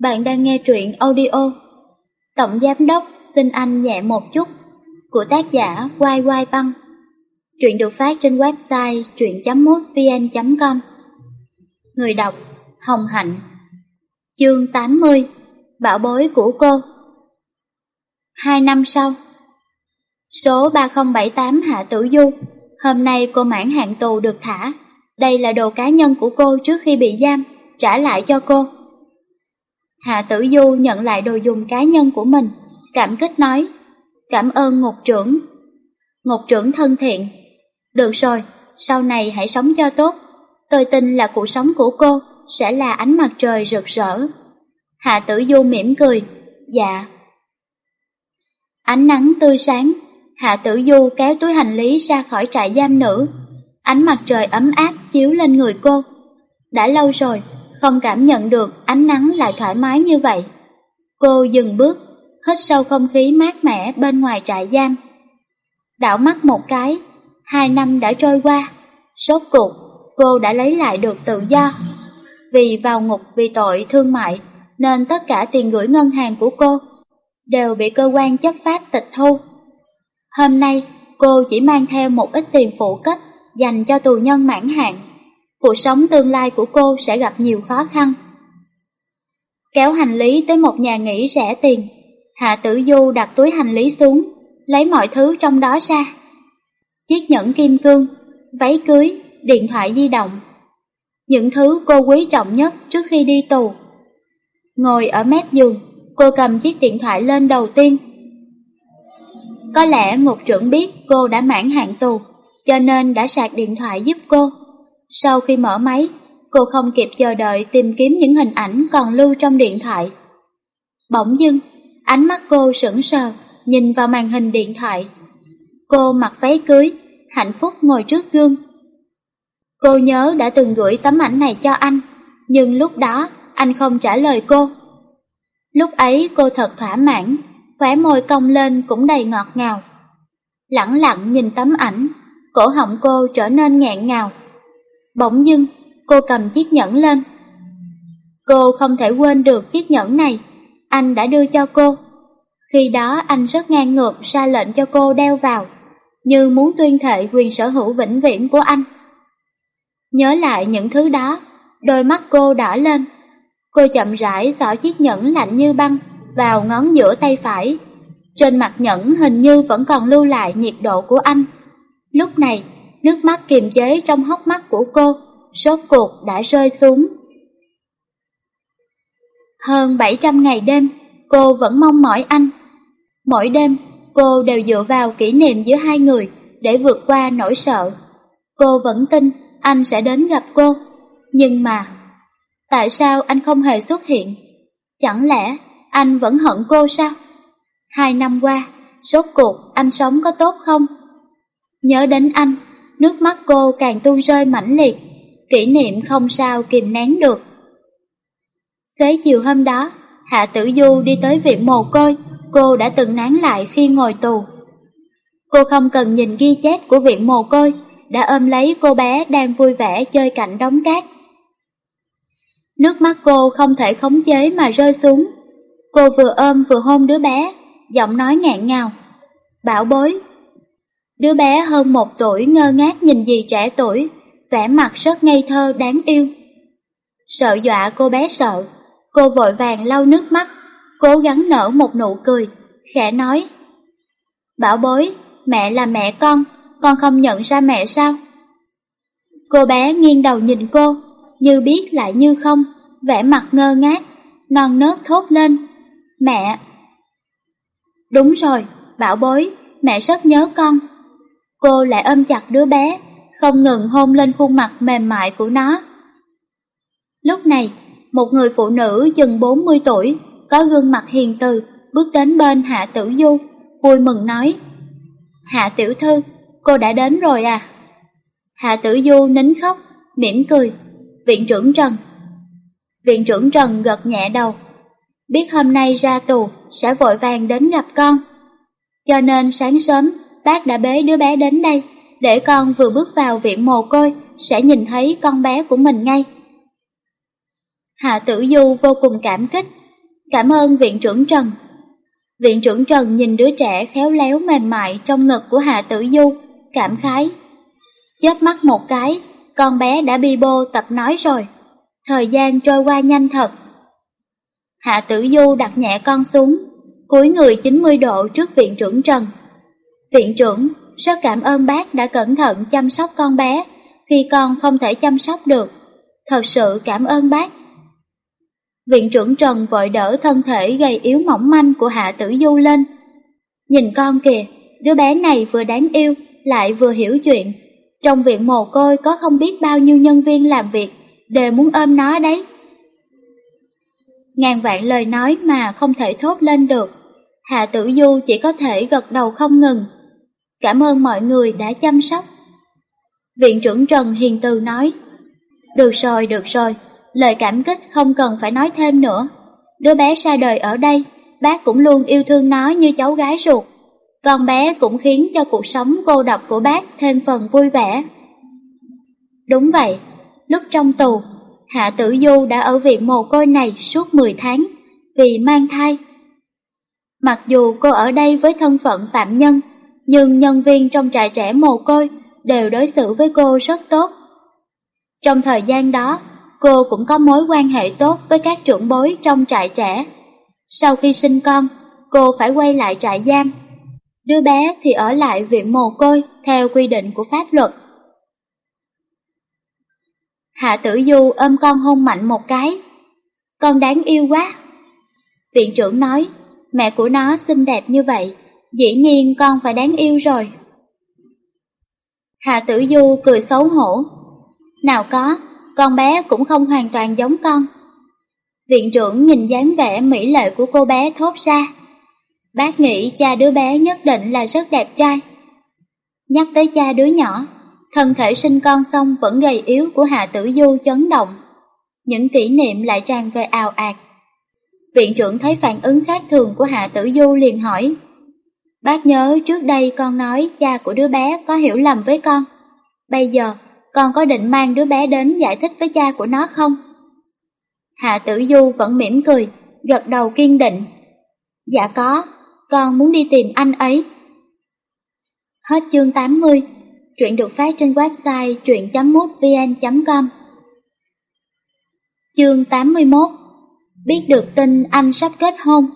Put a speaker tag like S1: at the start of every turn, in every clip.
S1: Bạn đang nghe truyện audio. Tổng Giám Đốc, xin anh nhẹ một chút, của tác giả Quai Quai Băng. Truyện được phát trên website truyện.mútvn.com Người đọc, Hồng Hạnh. Chương 80 Bảo bối của cô. Hai năm sau, Số 3078 Hạ Tử Du, Hôm nay cô mãn hạn tù được thả. Đây là đồ cá nhân của cô trước khi bị giam, Trả lại cho cô. Hạ Tử Du nhận lại đồ dùng cá nhân của mình, cảm kích nói, cảm ơn ngục trưởng. Ngục trưởng thân thiện, được rồi, sau này hãy sống cho tốt, tôi tin là cuộc sống của cô sẽ là ánh mặt trời rực rỡ. Hạ Tử Du mỉm cười, dạ. Ánh nắng tươi sáng, Hạ Tử Du kéo túi hành lý ra khỏi trại giam nữ. Ánh mặt trời ấm áp chiếu lên người cô. Đã lâu rồi, không cảm nhận được ánh nắng lại thoải mái như vậy. Cô dừng bước, hít sâu không khí mát mẻ bên ngoài trại giam. Đảo mắt một cái, hai năm đã trôi qua, sốt cuộc cô đã lấy lại được tự do. Vì vào ngục vì tội thương mại, nên tất cả tiền gửi ngân hàng của cô đều bị cơ quan chấp pháp tịch thu. Hôm nay, cô chỉ mang theo một ít tiền phụ cấp dành cho tù nhân mãn hạn cuộc sống tương lai của cô sẽ gặp nhiều khó khăn. Kéo hành lý tới một nhà nghỉ rẻ tiền, Hạ Tử Du đặt túi hành lý xuống, lấy mọi thứ trong đó ra. Chiếc nhẫn kim cương, váy cưới, điện thoại di động. Những thứ cô quý trọng nhất trước khi đi tù. Ngồi ở mép giường, cô cầm chiếc điện thoại lên đầu tiên. Có lẽ ngục trưởng biết cô đã mãn hạn tù, cho nên đã sạc điện thoại giúp cô. Sau khi mở máy, cô không kịp chờ đợi tìm kiếm những hình ảnh còn lưu trong điện thoại. Bỗng dưng, ánh mắt cô sững sờ, nhìn vào màn hình điện thoại. Cô mặc váy cưới, hạnh phúc ngồi trước gương. Cô nhớ đã từng gửi tấm ảnh này cho anh, nhưng lúc đó anh không trả lời cô. Lúc ấy cô thật thỏa mãn, khóe môi cong lên cũng đầy ngọt ngào. Lặng lặng nhìn tấm ảnh, cổ họng cô trở nên nghẹn ngào. Bỗng dưng, cô cầm chiếc nhẫn lên. Cô không thể quên được chiếc nhẫn này, anh đã đưa cho cô. Khi đó anh rất ngang ngược ra lệnh cho cô đeo vào, như muốn tuyên thệ quyền sở hữu vĩnh viễn của anh. Nhớ lại những thứ đó, đôi mắt cô đỏ lên. Cô chậm rãi xỏ chiếc nhẫn lạnh như băng vào ngón giữa tay phải. Trên mặt nhẫn hình như vẫn còn lưu lại nhiệt độ của anh. Lúc này, nước mắt kiềm chế trong hốc mắt của cô, rốt cuộc đã rơi xuống. Hơn 700 ngày đêm, cô vẫn mong mỏi anh. Mỗi đêm, cô đều dựa vào kỷ niệm giữa hai người để vượt qua nỗi sợ. Cô vẫn tin anh sẽ đến gặp cô, nhưng mà tại sao anh không hề xuất hiện? Chẳng lẽ anh vẫn hận cô sao? Hai năm qua, rốt cuộc anh sống có tốt không? Nhớ đến anh, nước mắt cô càng tuôn rơi mãnh liệt, kỷ niệm không sao kìm nén được. Xế chiều hôm đó, Hạ Tử Du đi tới viện mồ côi, cô đã từng nán lại khi ngồi tù. Cô không cần nhìn ghi chép của viện mồ côi, đã ôm lấy cô bé đang vui vẻ chơi cạnh đống cát. Nước mắt cô không thể khống chế mà rơi xuống. Cô vừa ôm vừa hôn đứa bé, giọng nói ngạn ngào. Bảo bối, Đứa bé hơn một tuổi ngơ ngác nhìn dì trẻ tuổi, vẻ mặt rất ngây thơ đáng yêu. Sợ dọa cô bé sợ, cô vội vàng lau nước mắt, cố gắng nở một nụ cười, khẽ nói. Bảo bối, mẹ là mẹ con, con không nhận ra mẹ sao? Cô bé nghiêng đầu nhìn cô, như biết lại như không, vẻ mặt ngơ ngác, non nớt thốt lên. Mẹ! Đúng rồi, bảo bối, mẹ rất nhớ con. Cô lại ôm chặt đứa bé, không ngừng hôn lên khuôn mặt mềm mại của nó. Lúc này, một người phụ nữ chừng 40 tuổi, có gương mặt hiền từ, bước đến bên Hạ Tử Du, vui mừng nói. Hạ Tiểu Thư, cô đã đến rồi à? Hạ Tử Du nín khóc, mỉm cười. Viện trưởng Trần. Viện trưởng Trần gật nhẹ đầu. Biết hôm nay ra tù, sẽ vội vàng đến gặp con. Cho nên sáng sớm, bác đã bế đứa bé đến đây, để con vừa bước vào viện mồ côi sẽ nhìn thấy con bé của mình ngay. Hạ Tử Du vô cùng cảm kích, Cảm ơn viện trưởng Trần. Viện trưởng Trần nhìn đứa trẻ khéo léo mềm mại trong ngực của Hạ Tử Du, cảm khái. Chớp mắt một cái, con bé đã bi bô tập nói rồi. Thời gian trôi qua nhanh thật. Hạ Tử Du đặt nhẹ con xuống, cúi người 90 độ trước viện trưởng Trần. Viện trưởng, rất cảm ơn bác đã cẩn thận chăm sóc con bé khi con không thể chăm sóc được. Thật sự cảm ơn bác. Viện trưởng Trần vội đỡ thân thể gầy yếu mỏng manh của Hạ Tử Du lên. Nhìn con kìa, đứa bé này vừa đáng yêu, lại vừa hiểu chuyện. Trong viện mồ côi có không biết bao nhiêu nhân viên làm việc, đều muốn ôm nó đấy. Ngàn vạn lời nói mà không thể thốt lên được. Hạ Tử Du chỉ có thể gật đầu không ngừng. Cảm ơn mọi người đã chăm sóc. Viện trưởng Trần hiền từ nói, Được rồi, được rồi, lời cảm kích không cần phải nói thêm nữa. Đứa bé ra đời ở đây, bác cũng luôn yêu thương nó như cháu gái ruột. Con bé cũng khiến cho cuộc sống cô độc của bác thêm phần vui vẻ. Đúng vậy, lúc trong tù, Hạ Tử Du đã ở viện mồ côi này suốt 10 tháng vì mang thai. Mặc dù cô ở đây với thân phận phạm nhân, nhưng nhân viên trong trại trẻ mồ côi đều đối xử với cô rất tốt. Trong thời gian đó, cô cũng có mối quan hệ tốt với các trưởng bối trong trại trẻ. Sau khi sinh con, cô phải quay lại trại giam. Đứa bé thì ở lại viện mồ côi theo quy định của pháp luật. Hạ tử du ôm con hôn mạnh một cái. Con đáng yêu quá. Viện trưởng nói, mẹ của nó xinh đẹp như vậy, dĩ nhiên con phải đáng yêu rồi. Hạ tử du cười xấu hổ. Nào có, con bé cũng không hoàn toàn giống con. Viện trưởng nhìn dáng vẻ mỹ lệ của cô bé thốt ra. Bác nghĩ cha đứa bé nhất định là rất đẹp trai. Nhắc tới cha đứa nhỏ, thân thể sinh con xong vẫn gầy yếu của Hạ Tử Du chấn động. Những kỷ niệm lại tràn về ào ạt. Viện trưởng thấy phản ứng khác thường của Hạ Tử Du liền hỏi. Bác nhớ trước đây con nói cha của đứa bé có hiểu lầm với con. Bây giờ, con có định mang đứa bé đến giải thích với cha của nó không? Hạ Tử Du vẫn mỉm cười, gật đầu kiên định. Dạ có, con muốn đi tìm anh ấy. Hết chương 80, truyện được phát trên website truyện.mútvn.com Chương 81 Biết được tin anh sắp kết hôn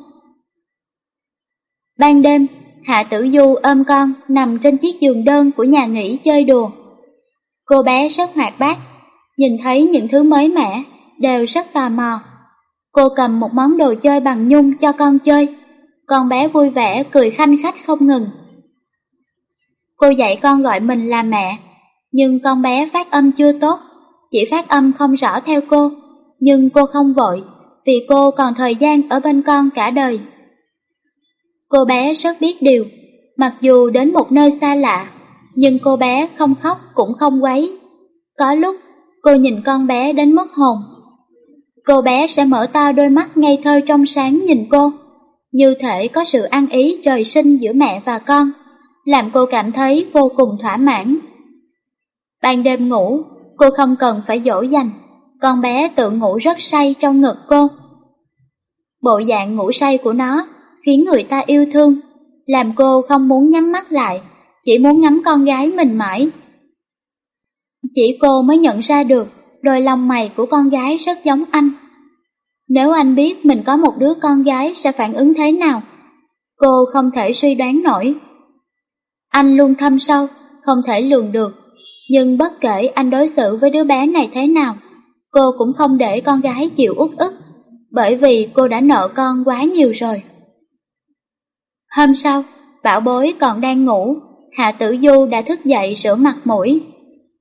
S1: Ban đêm, Hạ Tử Du ôm con nằm trên chiếc giường đơn của nhà nghỉ chơi đùa. Cô bé rất hoạt bát, nhìn thấy những thứ mới mẻ, đều rất tò mò. Cô cầm một món đồ chơi bằng nhung cho con chơi, con bé vui vẻ cười khanh khách không ngừng. Cô dạy con gọi mình là mẹ, nhưng con bé phát âm chưa tốt, chỉ phát âm không rõ theo cô, nhưng cô không vội, vì cô còn thời gian ở bên con cả đời. Cô bé rất biết điều, mặc dù đến một nơi xa lạ, nhưng cô bé không khóc cũng không quấy. Có lúc, cô nhìn con bé đến mất hồn. Cô bé sẽ mở to đôi mắt ngây thơ trong sáng nhìn cô, như thể có sự ăn ý trời sinh giữa mẹ và con, làm cô cảm thấy vô cùng thỏa mãn. Ban đêm ngủ, cô không cần phải dỗ dành, con bé tự ngủ rất say trong ngực cô. Bộ dạng ngủ say của nó khiến người ta yêu thương, làm cô không muốn nhắm mắt lại, chỉ muốn ngắm con gái mình mãi. Chỉ cô mới nhận ra được đôi lòng mày của con gái rất giống anh. Nếu anh biết mình có một đứa con gái sẽ phản ứng thế nào, cô không thể suy đoán nổi. Anh luôn thâm sâu, không thể lường được, nhưng bất kể anh đối xử với đứa bé này thế nào, cô cũng không để con gái chịu uất ức, bởi vì cô đã nợ con quá nhiều rồi. Hôm sau, bảo bối còn đang ngủ, Hạ Tử Du đã thức dậy rửa mặt mũi,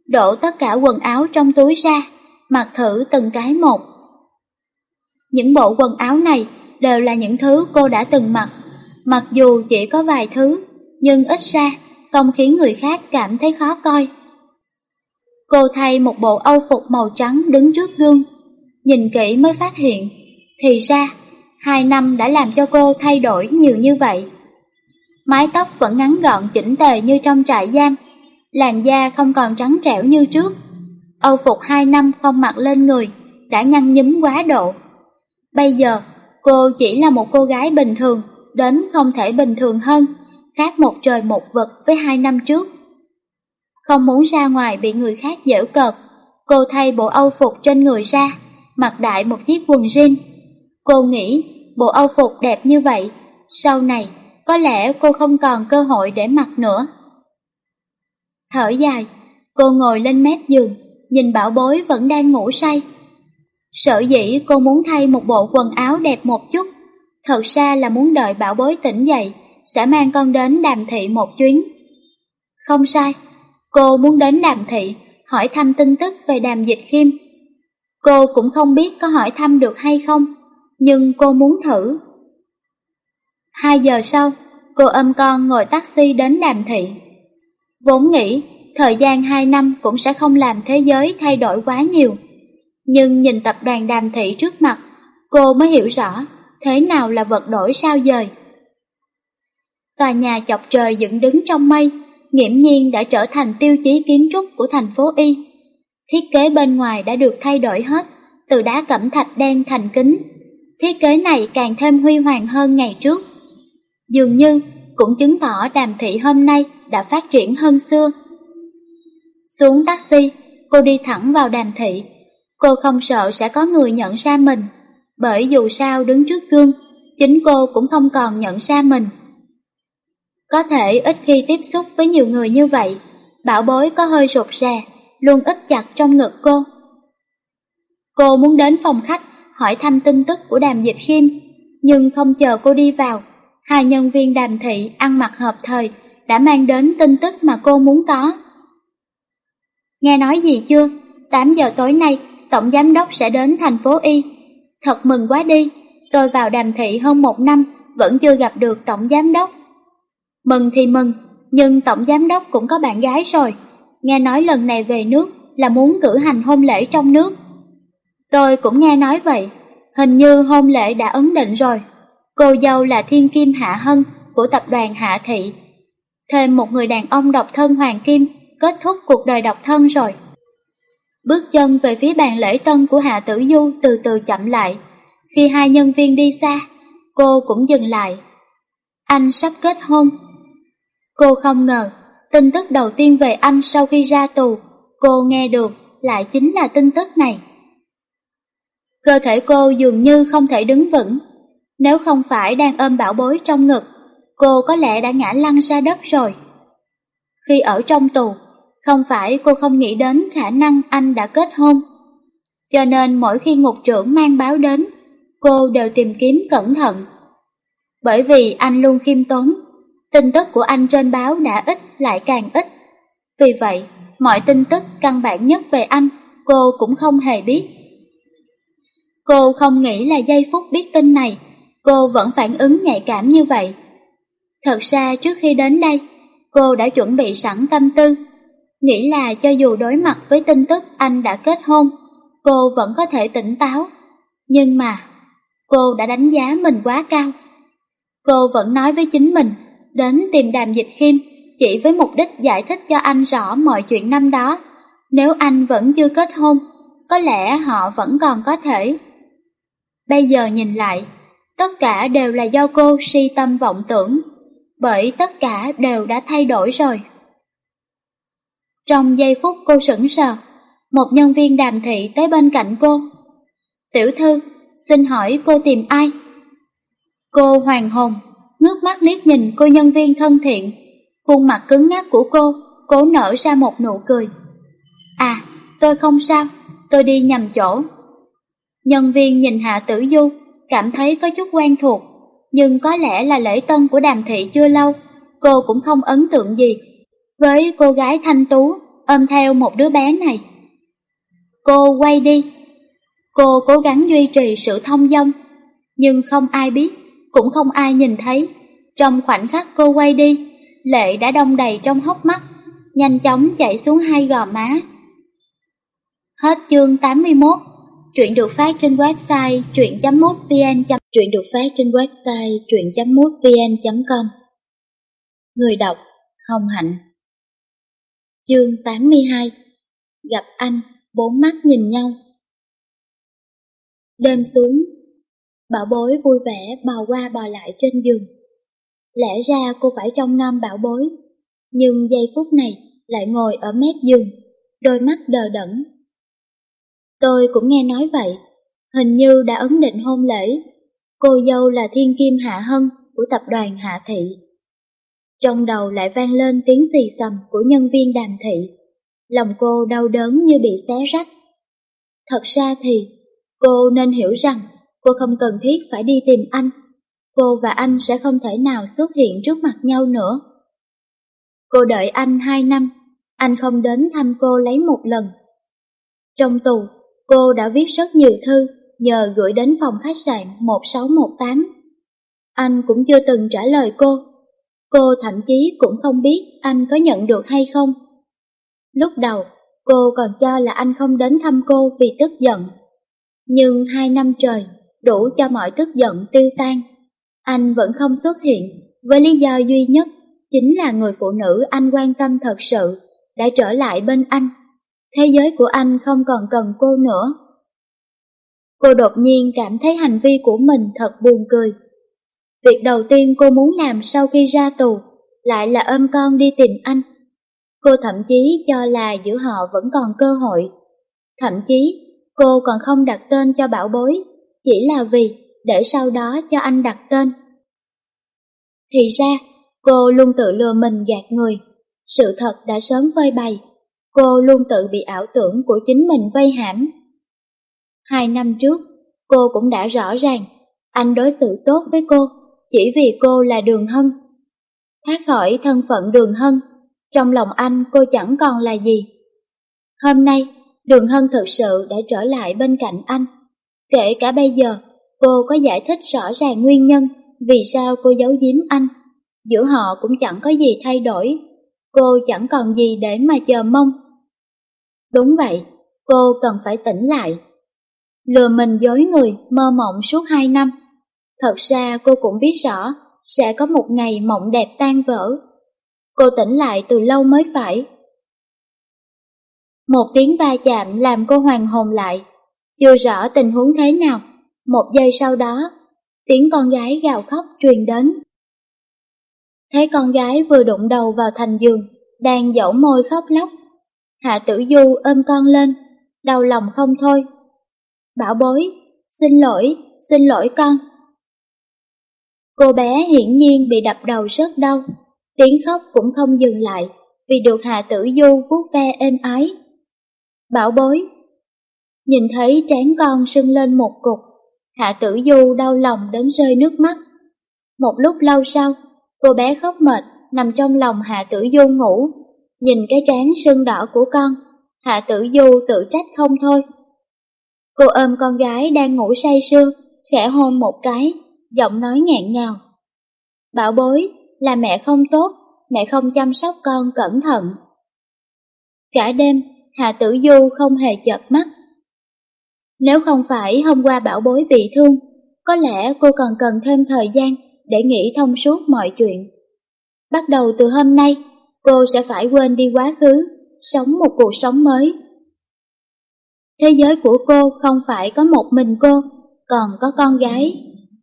S1: đổ tất cả quần áo trong túi ra, mặc thử từng cái một. Những bộ quần áo này đều là những thứ cô đã từng mặc, mặc dù chỉ có vài thứ, nhưng ít ra không khiến người khác cảm thấy khó coi. Cô thay một bộ âu phục màu trắng đứng trước gương, nhìn kỹ mới phát hiện, thì ra hai năm đã làm cho cô thay đổi nhiều như vậy. Mái tóc vẫn ngắn gọn chỉnh tề như trong trại giam, làn da không còn trắng trẻo như trước. Âu phục hai năm không mặc lên người, đã nhăn nhúm quá độ. Bây giờ, Cô chỉ là một cô gái bình thường, đến không thể bình thường hơn, khác một trời một vực với hai năm trước. Không muốn ra ngoài bị người khác giễu cợt, cô thay bộ âu phục trên người ra, mặc đại một chiếc quần jean. Cô nghĩ bộ âu phục đẹp như vậy, sau này có lẽ cô không còn cơ hội để mặc nữa. Thở dài, cô ngồi lên mép giường, nhìn bảo bối vẫn đang ngủ say. Sở dĩ cô muốn thay một bộ quần áo đẹp một chút, thật ra là muốn đợi bảo bối tỉnh dậy, sẽ mang con đến đàm thị một chuyến. Không sai, cô muốn đến đàm thị, hỏi thăm tin tức về đàm dịch khiêm. Cô cũng không biết có hỏi thăm được hay không, nhưng cô muốn thử. Hai giờ sau, cô ôm con ngồi taxi đến đàm thị. Vốn nghĩ, thời gian hai năm cũng sẽ không làm thế giới thay đổi quá nhiều. Nhưng nhìn tập đoàn đàm thị trước mặt, cô mới hiểu rõ thế nào là vật đổi sao dời. Tòa nhà chọc trời dựng đứng trong mây, nghiễm nhiên đã trở thành tiêu chí kiến trúc của thành phố Y. Thiết kế bên ngoài đã được thay đổi hết, từ đá cẩm thạch đen thành kính. Thiết kế này càng thêm huy hoàng hơn ngày trước. Dường như cũng chứng tỏ đàm thị hôm nay đã phát triển hơn xưa. Xuống taxi, cô đi thẳng vào đàm thị. Cô không sợ sẽ có người nhận ra mình, bởi dù sao đứng trước gương, chính cô cũng không còn nhận ra mình. Có thể ít khi tiếp xúc với nhiều người như vậy, bảo bối có hơi rụt rè, luôn ấp chặt trong ngực cô. Cô muốn đến phòng khách hỏi thăm tin tức của đàm dịch khiêm, nhưng không chờ cô đi vào, hai nhân viên đàm thị ăn mặc hợp thời đã mang đến tin tức mà cô muốn có. Nghe nói gì chưa? 8 giờ tối nay, Tổng Giám đốc sẽ đến thành phố Y. Thật mừng quá đi, tôi vào đàm thị hơn một năm, vẫn chưa gặp được Tổng Giám đốc. Mừng thì mừng, nhưng Tổng Giám đốc cũng có bạn gái rồi. Nghe nói lần này về nước là muốn cử hành hôn lễ trong nước. Tôi cũng nghe nói vậy, hình như hôn lễ đã ấn định rồi. Cô dâu là Thiên Kim Hạ Hân của tập đoàn Hạ Thị. Thêm một người đàn ông độc thân Hoàng Kim kết thúc cuộc đời độc thân rồi. Bước chân về phía bàn lễ tân của Hạ Tử Du từ từ chậm lại. Khi hai nhân viên đi xa, cô cũng dừng lại. Anh sắp kết hôn. Cô không ngờ, tin tức đầu tiên về anh sau khi ra tù, cô nghe được lại chính là tin tức này. Cơ thể cô dường như không thể đứng vững. Nếu không phải đang ôm bảo bối trong ngực, cô có lẽ đã ngã lăn ra đất rồi. Khi ở trong tù, không phải cô không nghĩ đến khả năng anh đã kết hôn. Cho nên mỗi khi ngục trưởng mang báo đến, cô đều tìm kiếm cẩn thận. Bởi vì anh luôn khiêm tốn, tin tức của anh trên báo đã ít lại càng ít. Vì vậy, mọi tin tức căn bản nhất về anh, cô cũng không hề biết. Cô không nghĩ là giây phút biết tin này, cô vẫn phản ứng nhạy cảm như vậy. Thật ra trước khi đến đây, cô đã chuẩn bị sẵn tâm tư, nghĩ là cho dù đối mặt với tin tức anh đã kết hôn, cô vẫn có thể tỉnh táo. Nhưng mà, cô đã đánh giá mình quá cao. Cô vẫn nói với chính mình, đến tìm đàm dịch khiêm chỉ với mục đích giải thích cho anh rõ mọi chuyện năm đó. Nếu anh vẫn chưa kết hôn, có lẽ họ vẫn còn có thể. Bây giờ nhìn lại, tất cả đều là do cô si tâm vọng tưởng, bởi tất cả đều đã thay đổi rồi. Trong giây phút cô sững sờ, một nhân viên đàm thị tới bên cạnh cô. Tiểu thư, xin hỏi cô tìm ai? Cô hoàng hồn, ngước mắt liếc nhìn cô nhân viên thân thiện, khuôn mặt cứng ngắc của cô, cố nở ra một nụ cười. À, tôi không sao, tôi đi nhầm chỗ. Nhân viên nhìn Hạ Tử Du, cảm thấy có chút quen thuộc, nhưng có lẽ là lễ tân của đàm thị chưa lâu, cô cũng không ấn tượng gì với cô gái thanh tú ôm theo một đứa bé này. Cô quay đi. Cô cố gắng duy trì sự thông dong, nhưng không ai biết, cũng không ai nhìn thấy. Trong khoảnh khắc cô quay đi, lệ đã đông đầy trong hốc mắt, nhanh chóng chảy xuống hai gò má. Hết chương 81 chuyện được phát trên website truyện.mútvn Truyện được phát trên website truyện.mútvn.com Người đọc Hồng Hạnh Chương 82 Gặp anh, bốn mắt nhìn nhau Đêm xuống, Bảo bối vui vẻ bò qua bò lại trên giường. Lẽ ra cô phải trong năm bảo bối, nhưng giây phút này lại ngồi ở mép giường, đôi mắt đờ đẫn. Tôi cũng nghe nói vậy, hình như đã ấn định hôn lễ. Cô dâu là thiên kim Hạ Hân của tập đoàn Hạ Thị. Trong đầu lại vang lên tiếng xì xầm của nhân viên đàm thị. Lòng cô đau đớn như bị xé rách. Thật ra thì, cô nên hiểu rằng cô không cần thiết phải đi tìm anh. Cô và anh sẽ không thể nào xuất hiện trước mặt nhau nữa. Cô đợi anh hai năm, anh không đến thăm cô lấy một lần. Trong tù, cô đã viết rất nhiều thư nhờ gửi đến phòng khách sạn 1618. Anh cũng chưa từng trả lời cô. Cô thậm chí cũng không biết anh có nhận được hay không. Lúc đầu, cô còn cho là anh không đến thăm cô vì tức giận. Nhưng hai năm trời, đủ cho mọi tức giận tiêu tan. Anh vẫn không xuất hiện, với lý do duy nhất chính là người phụ nữ anh quan tâm thật sự đã trở lại bên anh. Thế giới của anh không còn cần cô nữa. Cô đột nhiên cảm thấy hành vi của mình thật buồn cười. Việc đầu tiên cô muốn làm sau khi ra tù lại là ôm con đi tìm anh. Cô thậm chí cho là giữa họ vẫn còn cơ hội. Thậm chí cô còn không đặt tên cho bảo bối, chỉ là vì để sau đó cho anh đặt tên. Thì ra, cô luôn tự lừa mình gạt người. Sự thật đã sớm phơi bày. Cô luôn tự bị ảo tưởng của chính mình vây hãm. Hai năm trước, cô cũng đã rõ ràng, anh đối xử tốt với cô chỉ vì cô là Đường Hân. Thoát khỏi thân phận Đường Hân, trong lòng anh cô chẳng còn là gì. Hôm nay, Đường Hân thực sự đã trở lại bên cạnh anh. Kể cả bây giờ, cô có giải thích rõ ràng nguyên nhân vì sao cô giấu giếm anh. Giữa họ cũng chẳng có gì thay đổi, cô chẳng còn gì để mà chờ mong. Đúng vậy, cô cần phải tỉnh lại. Lừa mình dối người, mơ mộng suốt hai năm. Thật ra cô cũng biết rõ, sẽ có một ngày mộng đẹp tan vỡ. Cô tỉnh lại từ lâu mới phải. Một tiếng va chạm làm cô hoàng hồn lại. Chưa rõ tình huống thế nào, một giây sau đó, tiếng con gái gào khóc truyền đến. Thấy con gái vừa đụng đầu vào thành giường, đang dẫu môi khóc lóc. Hạ tử du ôm con lên, đau lòng không thôi. Bảo bối, xin lỗi, xin lỗi con. Cô bé hiển nhiên bị đập đầu rất đau, tiếng khóc cũng không dừng lại vì được Hạ Tử Du vuốt ve êm ái. Bảo bối, nhìn thấy trán con sưng lên một cục, Hạ Tử Du đau lòng đến rơi nước mắt. Một lúc lâu sau, cô bé khóc mệt nằm trong lòng Hạ Tử Du ngủ, nhìn cái trán sưng đỏ của con, Hạ Tử Du tự trách không thôi. Cô ôm con gái đang ngủ say sưa, khẽ hôn một cái, giọng nói ngẹn ngào. Bảo bối, là mẹ không tốt, mẹ không chăm sóc con cẩn thận. Cả đêm, Hạ Tử Du không hề chợp mắt. Nếu không phải hôm qua bảo bối bị thương, có lẽ cô còn cần thêm thời gian để nghĩ thông suốt mọi chuyện. Bắt đầu từ hôm nay, cô sẽ phải quên đi quá khứ, sống một cuộc sống mới. Thế giới của cô không phải có một mình cô, còn có con gái.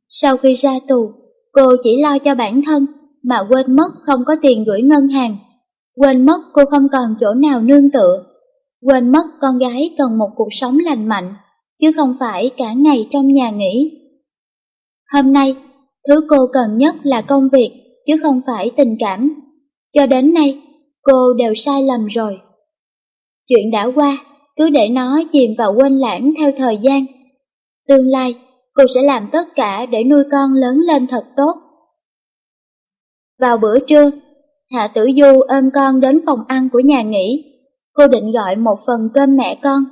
S1: Sau khi ra tù, cô chỉ lo cho bản thân mà quên mất không có tiền gửi ngân hàng, quên mất cô không còn chỗ nào nương tựa, quên mất con gái cần một cuộc sống lành mạnh, chứ không phải cả ngày trong nhà nghỉ. Hôm nay, thứ cô cần nhất là công việc, chứ không phải tình cảm. Cho đến nay, cô đều sai lầm rồi. Chuyện đã qua, cứ để nó chìm vào quên lãng theo thời gian. Tương lai, cô sẽ làm tất cả để nuôi con lớn lên thật tốt. Vào bữa trưa, Hạ Tử Du ôm con đến phòng ăn của nhà nghỉ. Cô định gọi một phần cơm mẹ con.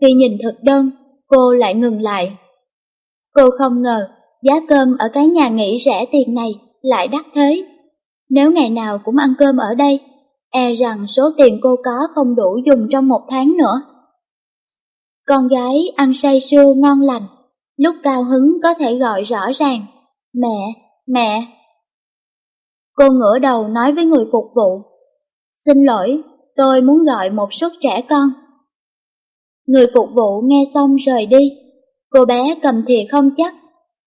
S1: Khi nhìn thực đơn, cô lại ngừng lại. Cô không ngờ giá cơm ở cái nhà nghỉ rẻ tiền này lại đắt thế. Nếu ngày nào cũng ăn cơm ở đây, e rằng số tiền cô có không đủ dùng trong một tháng nữa. Con gái ăn say sưa ngon lành, lúc cao hứng có thể gọi rõ ràng, mẹ, mẹ. Cô ngửa đầu nói với người phục vụ, xin lỗi, tôi muốn gọi một suất trẻ con. Người phục vụ nghe xong rời đi, cô bé cầm thìa không chắc,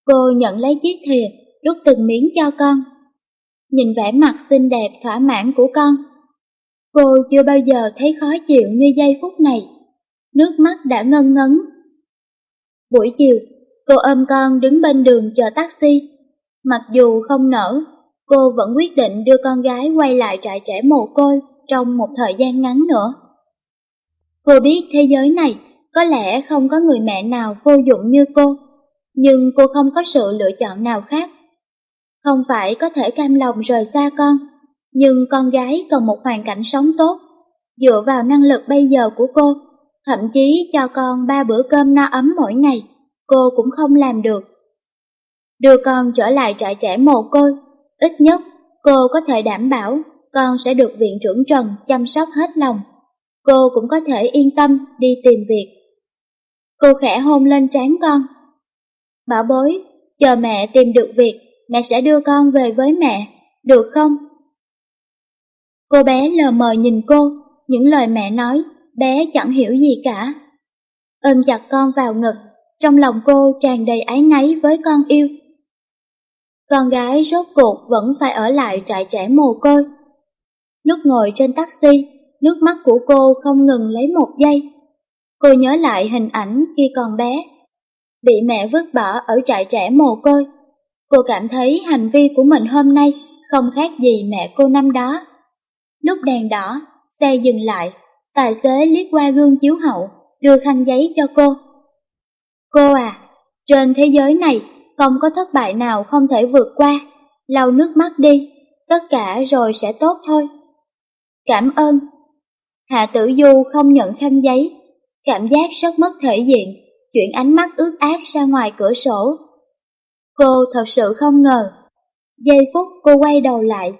S1: Cô nhận lấy chiếc thìa, đút từng miếng cho con. Nhìn vẻ mặt xinh đẹp thỏa mãn của con, cô chưa bao giờ thấy khó chịu như giây phút này. Nước mắt đã ngân ngấn. Buổi chiều, cô ôm con đứng bên đường chờ taxi. Mặc dù không nở, cô vẫn quyết định đưa con gái quay lại trại trẻ mồ côi trong một thời gian ngắn nữa. Cô biết thế giới này có lẽ không có người mẹ nào vô dụng như cô, nhưng cô không có sự lựa chọn nào khác. Không phải có thể cam lòng rời xa con, nhưng con gái cần một hoàn cảnh sống tốt. Dựa vào năng lực bây giờ của cô, thậm chí cho con ba bữa cơm no ấm mỗi ngày, cô cũng không làm được. Đưa con trở lại trại trẻ mồ côi, ít nhất cô có thể đảm bảo con sẽ được viện trưởng Trần chăm sóc hết lòng. Cô cũng có thể yên tâm đi tìm việc. Cô khẽ hôn lên trán con. Bảo bối, chờ mẹ tìm được việc, mẹ sẽ đưa con về với mẹ, được không? Cô bé lờ mờ nhìn cô, những lời mẹ nói, bé chẳng hiểu gì cả. Ôm chặt con vào ngực, trong lòng cô tràn đầy ái náy với con yêu. Con gái rốt cuộc vẫn phải ở lại trại trẻ mồ côi. Lúc ngồi trên taxi, nước mắt của cô không ngừng lấy một giây. Cô nhớ lại hình ảnh khi còn bé, bị mẹ vứt bỏ ở trại trẻ mồ côi. Cô cảm thấy hành vi của mình hôm nay không khác gì mẹ cô năm đó. Lúc đèn đỏ, xe dừng lại, tài xế liếc qua gương chiếu hậu, đưa khăn giấy cho cô. Cô à, trên thế giới này không có thất bại nào không thể vượt qua, lau nước mắt đi, tất cả rồi sẽ tốt thôi. Cảm ơn. Hạ tử du không nhận khăn giấy, cảm giác rất mất thể diện, chuyển ánh mắt ướt át ra ngoài cửa sổ. Cô thật sự không ngờ, giây phút cô quay đầu lại,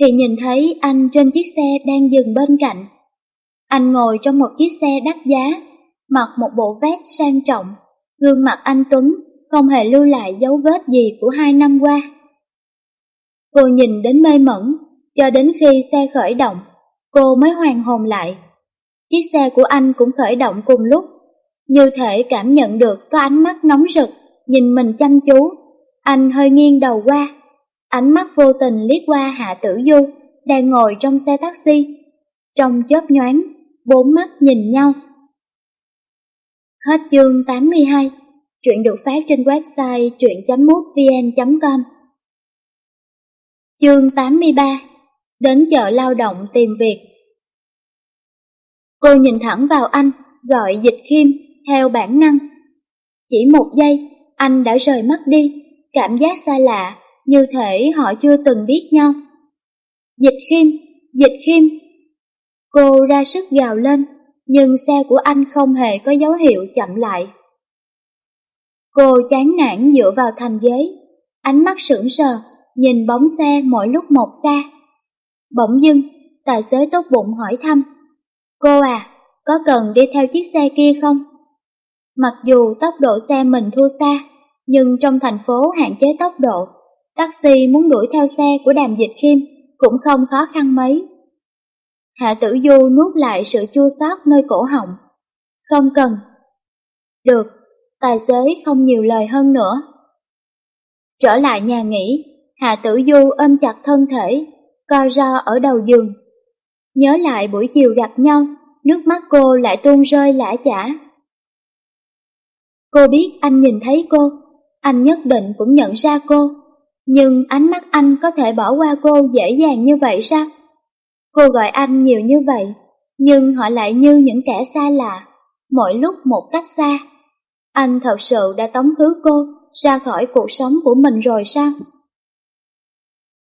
S1: thì nhìn thấy anh trên chiếc xe đang dừng bên cạnh. Anh ngồi trong một chiếc xe đắt giá, mặc một bộ vest sang trọng, gương mặt anh Tuấn không hề lưu lại dấu vết gì của hai năm qua. Cô nhìn đến mê mẩn, cho đến khi xe khởi động, cô mới hoàn hồn lại. Chiếc xe của anh cũng khởi động cùng lúc, như thể cảm nhận được có ánh mắt nóng rực, nhìn mình chăm chú. Anh hơi nghiêng đầu qua, ánh mắt vô tình liếc qua Hạ Tử Du, đang ngồi trong xe taxi. Trong chớp nhoáng, bốn mắt nhìn nhau. Hết chương 82 Truyện được phát trên website truyện.mútvn.com Chương 83 Đến chợ lao động tìm việc Cô nhìn thẳng vào anh, gọi dịch khiêm, theo bản năng. Chỉ một giây, anh đã rời mắt đi, cảm giác xa lạ, như thể họ chưa từng biết nhau. Dịch khiêm, dịch khiêm. Cô ra sức gào lên, nhưng xe của anh không hề có dấu hiệu chậm lại. Cô chán nản dựa vào thành ghế, ánh mắt sững sờ, nhìn bóng xe mỗi lúc một xa. Bỗng dưng, tài xế tốt bụng hỏi thăm. Cô à, có cần đi theo chiếc xe kia không? Mặc dù tốc độ xe mình thua xa, nhưng trong thành phố hạn chế tốc độ, taxi muốn đuổi theo xe của đàm dịch khiêm cũng không khó khăn mấy. Hạ tử du nuốt lại sự chua xót nơi cổ họng. Không cần. Được, tài xế không nhiều lời hơn nữa. Trở lại nhà nghỉ, Hạ Tử Du ôm chặt thân thể, co ro ở đầu giường. Nhớ lại buổi chiều gặp nhau, nước mắt cô lại tuôn rơi lã chả. Cô biết anh nhìn thấy cô, anh nhất định cũng nhận ra cô, nhưng ánh mắt anh có thể bỏ qua cô dễ dàng như vậy sao? Cô gọi anh nhiều như vậy, nhưng họ lại như những kẻ xa lạ, mỗi lúc một cách xa. Anh thật sự đã tống khứ cô ra khỏi cuộc sống của mình rồi sao?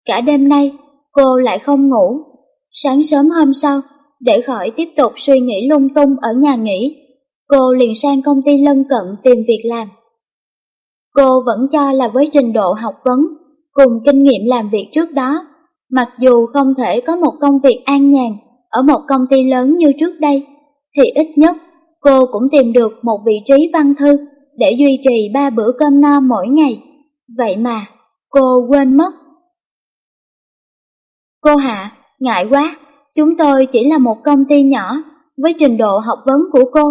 S1: Cả đêm nay, cô lại không ngủ. Sáng sớm hôm sau, để khỏi tiếp tục suy nghĩ lung tung ở nhà nghỉ, cô liền sang công ty lân cận tìm việc làm. Cô vẫn cho là với trình độ học vấn cùng kinh nghiệm làm việc trước đó, mặc dù không thể có một công việc an nhàn ở một công ty lớn như trước đây, thì ít nhất cô cũng tìm được một vị trí văn thư để duy trì ba bữa cơm no mỗi ngày. Vậy mà, cô quên mất. Cô Hạ, ngại quá, chúng tôi chỉ là một công ty nhỏ, với trình độ học vấn của cô,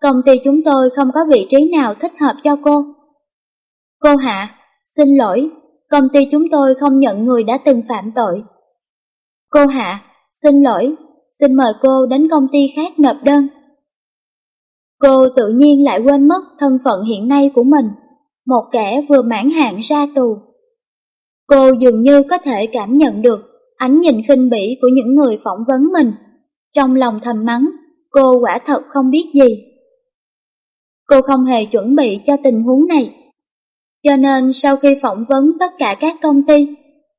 S1: công ty chúng tôi không có vị trí nào thích hợp cho cô. Cô Hạ, xin lỗi, công ty chúng tôi không nhận người đã từng phạm tội. Cô Hạ, xin lỗi, xin mời cô đến công ty khác nộp đơn. Cô tự nhiên lại quên mất thân phận hiện nay của mình, một kẻ vừa mãn hạn ra tù. Cô dường như có thể cảm nhận được ánh nhìn khinh bỉ của những người phỏng vấn mình. Trong lòng thầm mắng, cô quả thật không biết gì. Cô không hề chuẩn bị cho tình huống này. Cho nên sau khi phỏng vấn tất cả các công ty,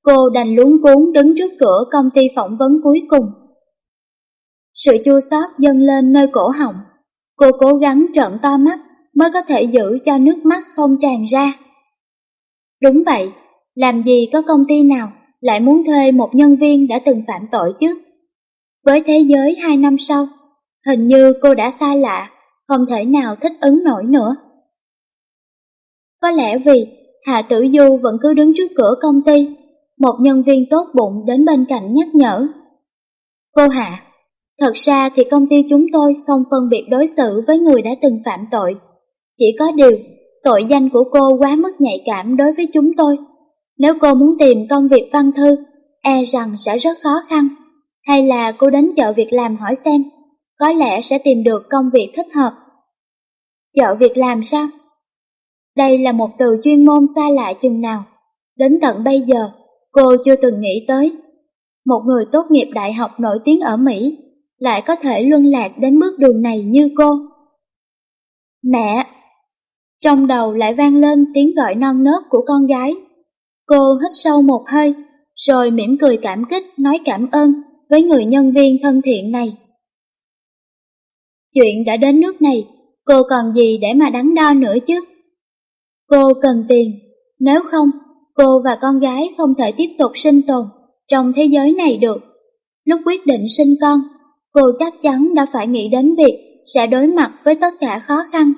S1: cô đành luống cuốn đứng trước cửa công ty phỏng vấn cuối cùng. Sự chua xót dâng lên nơi cổ họng. Cô cố gắng trợn to mắt mới có thể giữ cho nước mắt không tràn ra. Đúng vậy, làm gì có công ty nào lại muốn thuê một nhân viên đã từng phạm tội chứ? Với thế giới hai năm sau, hình như cô đã xa lạ, không thể nào thích ứng nổi nữa. Có lẽ vì Hạ Tử Du vẫn cứ đứng trước cửa công ty, một nhân viên tốt bụng đến bên cạnh nhắc nhở. Cô Hạ, thật ra thì công ty chúng tôi không phân biệt đối xử với người đã từng phạm tội. Chỉ có điều, tội danh của cô quá mức nhạy cảm đối với chúng tôi. Nếu cô muốn tìm công việc văn thư, e rằng sẽ rất khó khăn. Hay là cô đến chợ việc làm hỏi xem, có lẽ sẽ tìm được công việc thích hợp. Chợ việc làm sao? Đây là một từ chuyên môn xa lạ chừng nào. Đến tận bây giờ, cô chưa từng nghĩ tới. Một người tốt nghiệp đại học nổi tiếng ở Mỹ lại có thể luân lạc đến bước đường này như cô. Mẹ! Trong đầu lại vang lên tiếng gọi non nớt của con gái. Cô hít sâu một hơi, rồi mỉm cười cảm kích nói cảm ơn với người nhân viên thân thiện này. Chuyện đã đến nước này, cô còn gì để mà đắn đo nữa chứ? Cô cần tiền, nếu không, cô và con gái không thể tiếp tục sinh tồn trong thế giới này được. Lúc quyết định sinh con, cô chắc chắn đã phải nghĩ đến việc sẽ đối mặt với tất cả khó khăn.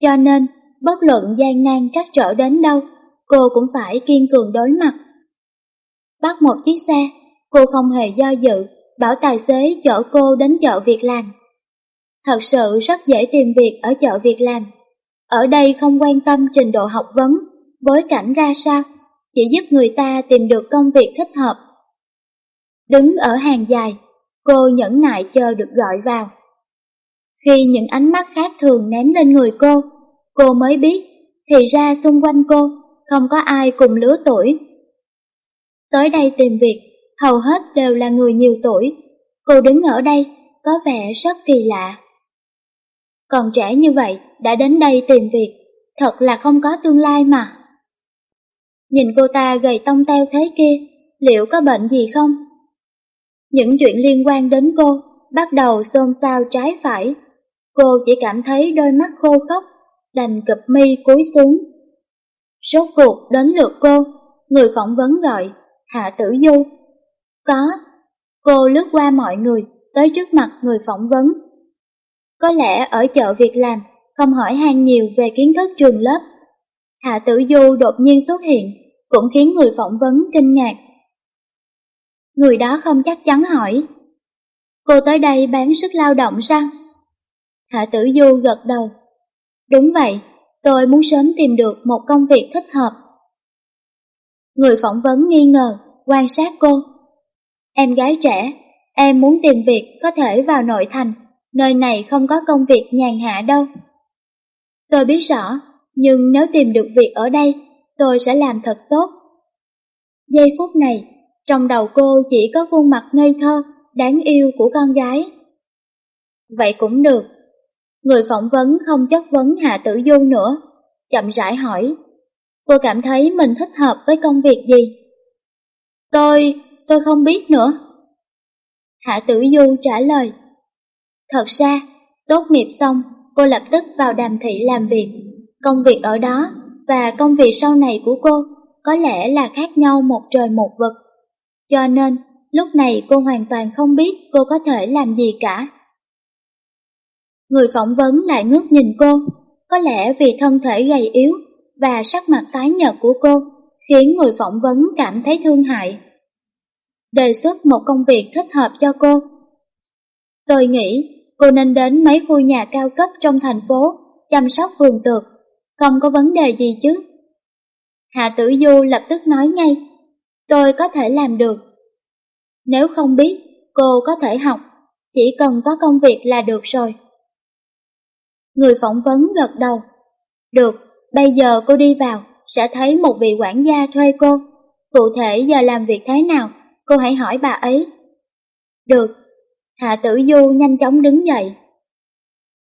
S1: Cho nên, bất luận gian nan trắc trở đến đâu, cô cũng phải kiên cường đối mặt. Bắt một chiếc xe, cô không hề do dự, bảo tài xế chở cô đến chợ việc làm. Thật sự rất dễ tìm việc ở chợ việc làm. Ở đây không quan tâm trình độ học vấn, bối cảnh ra sao, chỉ giúp người ta tìm được công việc thích hợp. Đứng ở hàng dài, cô nhẫn nại chờ được gọi vào. Khi những ánh mắt khác thường ném lên người cô, cô mới biết thì ra xung quanh cô không có ai cùng lứa tuổi. Tới đây tìm việc, hầu hết đều là người nhiều tuổi. Cô đứng ở đây có vẻ rất kỳ lạ. Còn trẻ như vậy đã đến đây tìm việc, thật là không có tương lai mà. Nhìn cô ta gầy tông teo thế kia, liệu có bệnh gì không? Những chuyện liên quan đến cô bắt đầu xôn xao trái phải. Cô chỉ cảm thấy đôi mắt khô khóc, đành cụp mi cúi xuống. Rốt cuộc đến lượt cô, người phỏng vấn gọi, Hạ Tử Du. Có, cô lướt qua mọi người, tới trước mặt người phỏng vấn. Có lẽ ở chợ việc làm, không hỏi han nhiều về kiến thức trường lớp. Hạ Tử Du đột nhiên xuất hiện, cũng khiến người phỏng vấn kinh ngạc. Người đó không chắc chắn hỏi, cô tới đây bán sức lao động sao? Hạ Tử Du gật đầu. Đúng vậy, tôi muốn sớm tìm được một công việc thích hợp. Người phỏng vấn nghi ngờ, quan sát cô. Em gái trẻ, em muốn tìm việc có thể vào nội thành, nơi này không có công việc nhàn hạ đâu. Tôi biết rõ, nhưng nếu tìm được việc ở đây, tôi sẽ làm thật tốt. Giây phút này, trong đầu cô chỉ có khuôn mặt ngây thơ, đáng yêu của con gái. Vậy cũng được. Người phỏng vấn không chất vấn Hạ Tử Du nữa, chậm rãi hỏi. Cô cảm thấy mình thích hợp với công việc gì? Tôi, tôi không biết nữa. Hạ Tử Du trả lời. Thật ra, tốt nghiệp xong, cô lập tức vào đàm thị làm việc. Công việc ở đó và công việc sau này của cô có lẽ là khác nhau một trời một vực. Cho nên, lúc này cô hoàn toàn không biết cô có thể làm gì cả. Người phỏng vấn lại ngước nhìn cô, có lẽ vì thân thể gầy yếu và sắc mặt tái nhợt của cô khiến người phỏng vấn cảm thấy thương hại. Đề xuất một công việc thích hợp cho cô. Tôi nghĩ cô nên đến mấy khu nhà cao cấp trong thành phố chăm sóc vườn tược, không có vấn đề gì chứ. Hạ Tử Du lập tức nói ngay, tôi có thể làm được. Nếu không biết, cô có thể học, chỉ cần có công việc là được rồi. Người phỏng vấn gật đầu. Được, bây giờ cô đi vào, sẽ thấy một vị quản gia thuê cô. Cụ thể giờ làm việc thế nào, cô hãy hỏi bà ấy. Được, Hạ Tử Du nhanh chóng đứng dậy.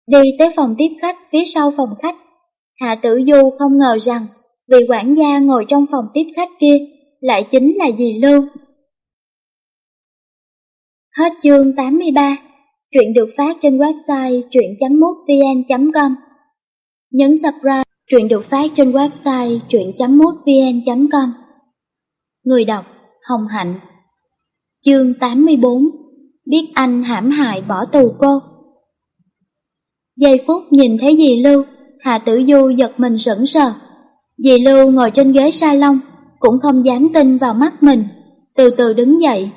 S1: Đi tới phòng tiếp khách, phía sau phòng khách. Hạ Tử Du không ngờ rằng, vị quản gia ngồi trong phòng tiếp khách kia lại chính là dì Lưu. Hết chương 83 Truyện được phát trên website truyện.mútvn.com Nhấn subscribe, Truyện được phát trên website truyện.mútvn.com Người đọc, Hồng Hạnh Chương 84 Biết anh hãm hại bỏ tù cô. Giây phút nhìn thấy dì Lưu, Hà Tử Du giật mình sững sờ. Dì Lưu ngồi trên ghế salon, Cũng không dám tin vào mắt mình, Từ từ đứng dậy,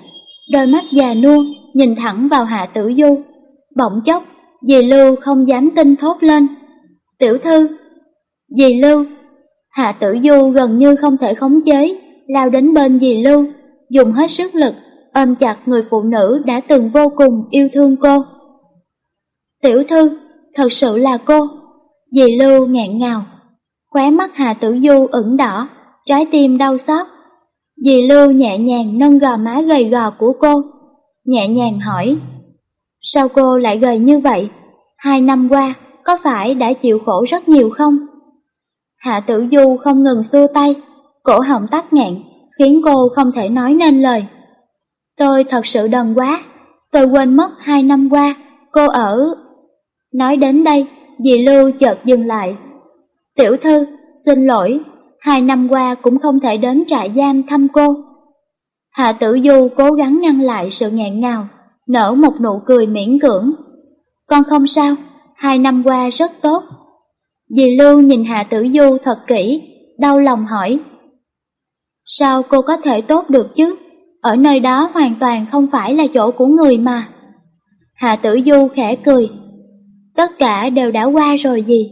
S1: Đôi mắt già nua nhìn thẳng vào Hạ Tử Du. Bỗng chốc, Dì Lưu không dám tin thốt lên, Tiểu thư, Dì Lưu. Hạ Tử Du gần như không thể khống chế, Lao đến bên dì Lưu, Dùng hết sức lực ôm chặt người phụ nữ đã từng vô cùng yêu thương cô. Tiểu thư, thật sự là cô. Dì Lưu ngẹn ngào. Khóe mắt Hà Tử Du ửng đỏ, trái tim đau xót. Dì Lưu nhẹ nhàng nâng gò má gầy gò của cô, nhẹ nhàng hỏi. Sao cô lại gầy như vậy? Hai năm qua, có phải đã chịu khổ rất nhiều không? Hạ Tử Du không ngừng xua tay, cổ họng tắc nghẹn, khiến cô không thể nói nên lời. Tôi thật sự đần quá, tôi quên mất hai năm qua, cô ở... Nói đến đây, dì Lưu chợt dừng lại. Tiểu thư, xin lỗi, hai năm qua cũng không thể đến trại giam thăm cô. Hạ tử du cố gắng ngăn lại sự ngẹn ngào, nở một nụ cười miễn cưỡng. Con không sao, hai năm qua rất tốt. Dì Lưu nhìn Hạ tử du thật kỹ, đau lòng hỏi. Sao cô có thể tốt được chứ? Ở nơi đó hoàn toàn không phải là chỗ của người mà. Hạ tử du khẽ cười. Tất cả đều đã qua rồi gì?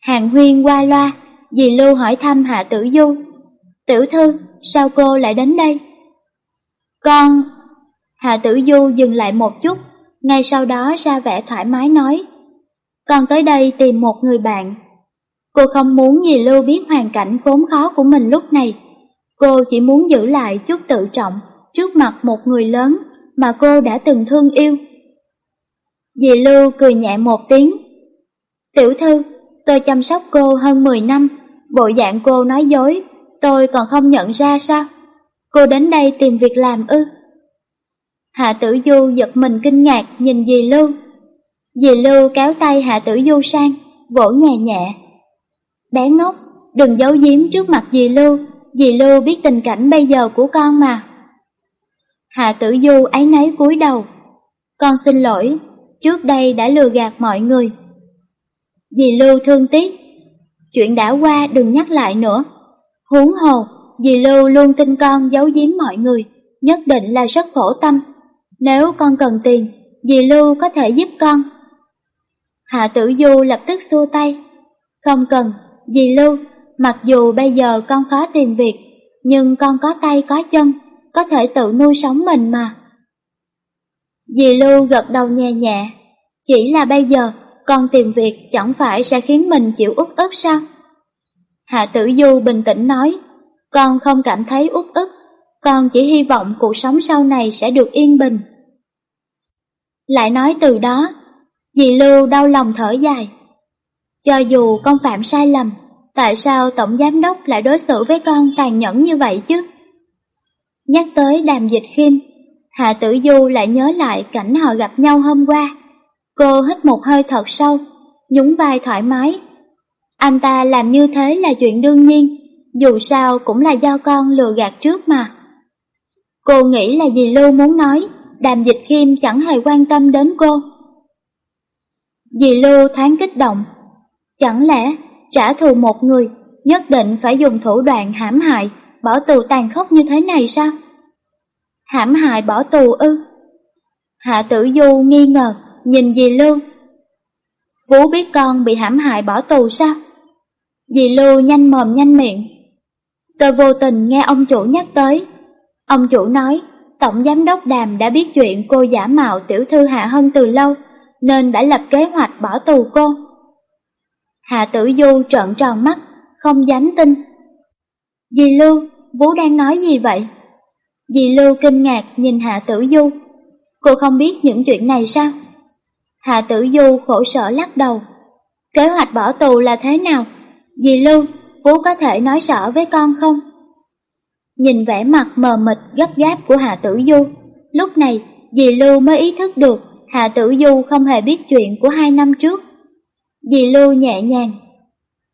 S1: Hàng huyên qua loa, dì Lưu hỏi thăm Hạ tử du. Tiểu thư, sao cô lại đến đây? Con... Hạ tử du dừng lại một chút, ngay sau đó ra vẻ thoải mái nói. Con tới đây tìm một người bạn. Cô không muốn dì Lưu biết hoàn cảnh khốn khó của mình lúc này Cô chỉ muốn giữ lại chút tự trọng trước mặt một người lớn mà cô đã từng thương yêu. Dì Lưu cười nhẹ một tiếng. Tiểu thư, tôi chăm sóc cô hơn 10 năm, bộ dạng cô nói dối, tôi còn không nhận ra sao? Cô đến đây tìm việc làm ư? Hạ Tử Du giật mình kinh ngạc nhìn dì Lưu. Dì Lưu kéo tay Hạ Tử Du sang, vỗ nhẹ nhẹ. Bé ngốc, đừng giấu giếm trước mặt dì Lưu, dì Lưu biết tình cảnh bây giờ của con mà. Hạ tử du ấy nấy cúi đầu. Con xin lỗi, trước đây đã lừa gạt mọi người. Dì Lưu thương tiếc, chuyện đã qua đừng nhắc lại nữa. Huống hồ, dì Lưu luôn tin con giấu giếm mọi người, nhất định là rất khổ tâm. Nếu con cần tiền, dì Lưu có thể giúp con. Hạ tử du lập tức xua tay. Không cần, dì Lưu, Mặc dù bây giờ con khó tìm việc, nhưng con có tay có chân, có thể tự nuôi sống mình mà. Dì Lưu gật đầu nhẹ nhẹ, chỉ là bây giờ con tìm việc chẳng phải sẽ khiến mình chịu út ức sao? Hạ Tử Du bình tĩnh nói, con không cảm thấy út ức, con chỉ hy vọng cuộc sống sau này sẽ được yên bình. Lại nói từ đó, dì Lưu đau lòng thở dài. Cho dù con phạm sai lầm, tại sao Tổng Giám Đốc lại đối xử với con tàn nhẫn như vậy chứ? Nhắc tới đàm dịch khiêm, Hạ Tử Du lại nhớ lại cảnh họ gặp nhau hôm qua. Cô hít một hơi thật sâu, nhún vai thoải mái. Anh ta làm như thế là chuyện đương nhiên, dù sao cũng là do con lừa gạt trước mà. Cô nghĩ là dì Lưu muốn nói, đàm dịch khiêm chẳng hề quan tâm đến cô. Dì Lưu thoáng kích động, chẳng lẽ trả thù một người, nhất định phải dùng thủ đoạn hãm hại, bỏ tù tàn khốc như thế này sao? Hãm hại bỏ tù ư? Hạ tử du nghi ngờ, nhìn dì Lưu. Vũ biết con bị hãm hại bỏ tù sao? Dì Lưu nhanh mồm nhanh miệng, Tôi vô tình nghe ông chủ nhắc tới. Ông chủ nói, Tổng Giám đốc Đàm đã biết chuyện cô giả mạo tiểu thư Hạ Hân từ lâu, nên đã lập kế hoạch bỏ tù cô. Hạ Tử Du trợn tròn mắt, không dám tin. Dì Lưu, Vũ đang nói gì vậy? Dì Lưu kinh ngạc nhìn Hạ Tử Du. Cô không biết những chuyện này sao? Hạ Tử Du khổ sở lắc đầu. Kế hoạch bỏ tù là thế nào? Dì Lưu, Vũ có thể nói rõ với con không? Nhìn vẻ mặt mờ mịt gấp gáp của Hạ Tử Du, lúc này dì Lưu mới ý thức được Hạ Tử Du không hề biết chuyện của hai năm trước. Dì Lưu nhẹ nhàng.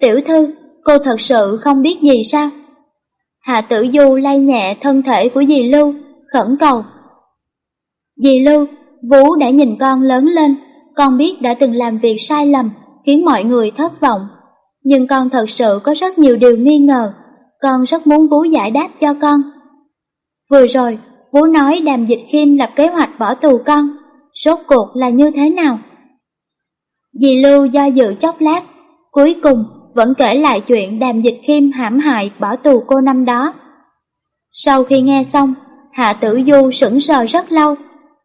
S1: Tiểu thư, cô thật sự không biết gì sao? Hạ Tử Du lay nhẹ thân thể của dì Lưu, khẩn cầu. Dì Lưu, Vũ đã nhìn con lớn lên, con biết đã từng làm việc sai lầm, khiến mọi người thất vọng. Nhưng con thật sự có rất nhiều điều nghi ngờ, con rất muốn Vũ giải đáp cho con. Vừa rồi, Vũ nói Đàm Dịch Khiêm lập kế hoạch bỏ tù con, rốt cuộc là như thế nào? Dì Lưu do dự chốc lát, cuối cùng vẫn kể lại chuyện Đàm Dịch Khiêm hãm hại bỏ tù cô năm đó. Sau khi nghe xong, Hạ Tử Du sững sờ rất lâu,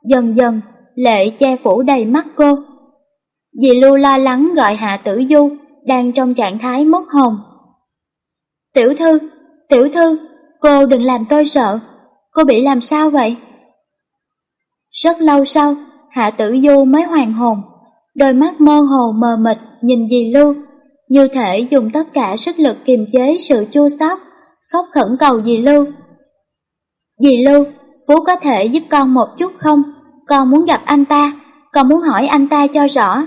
S1: dần dần lệ che phủ đầy mắt cô. Dì Lưu lo lắng gọi Hạ Tử Du, đang trong trạng thái mất hồn. Tiểu thư, tiểu thư, cô đừng làm tôi sợ, cô bị làm sao vậy? Rất lâu sau, Hạ Tử Du mới hoàn hồn, đôi mắt mơ hồ mờ mịt nhìn dì Lưu, như thể dùng tất cả sức lực kiềm chế sự chua xót, khóc khẩn cầu dì Lưu. Dì Lưu, Phú có thể giúp con một chút không? Con muốn gặp anh ta, con muốn hỏi anh ta cho rõ.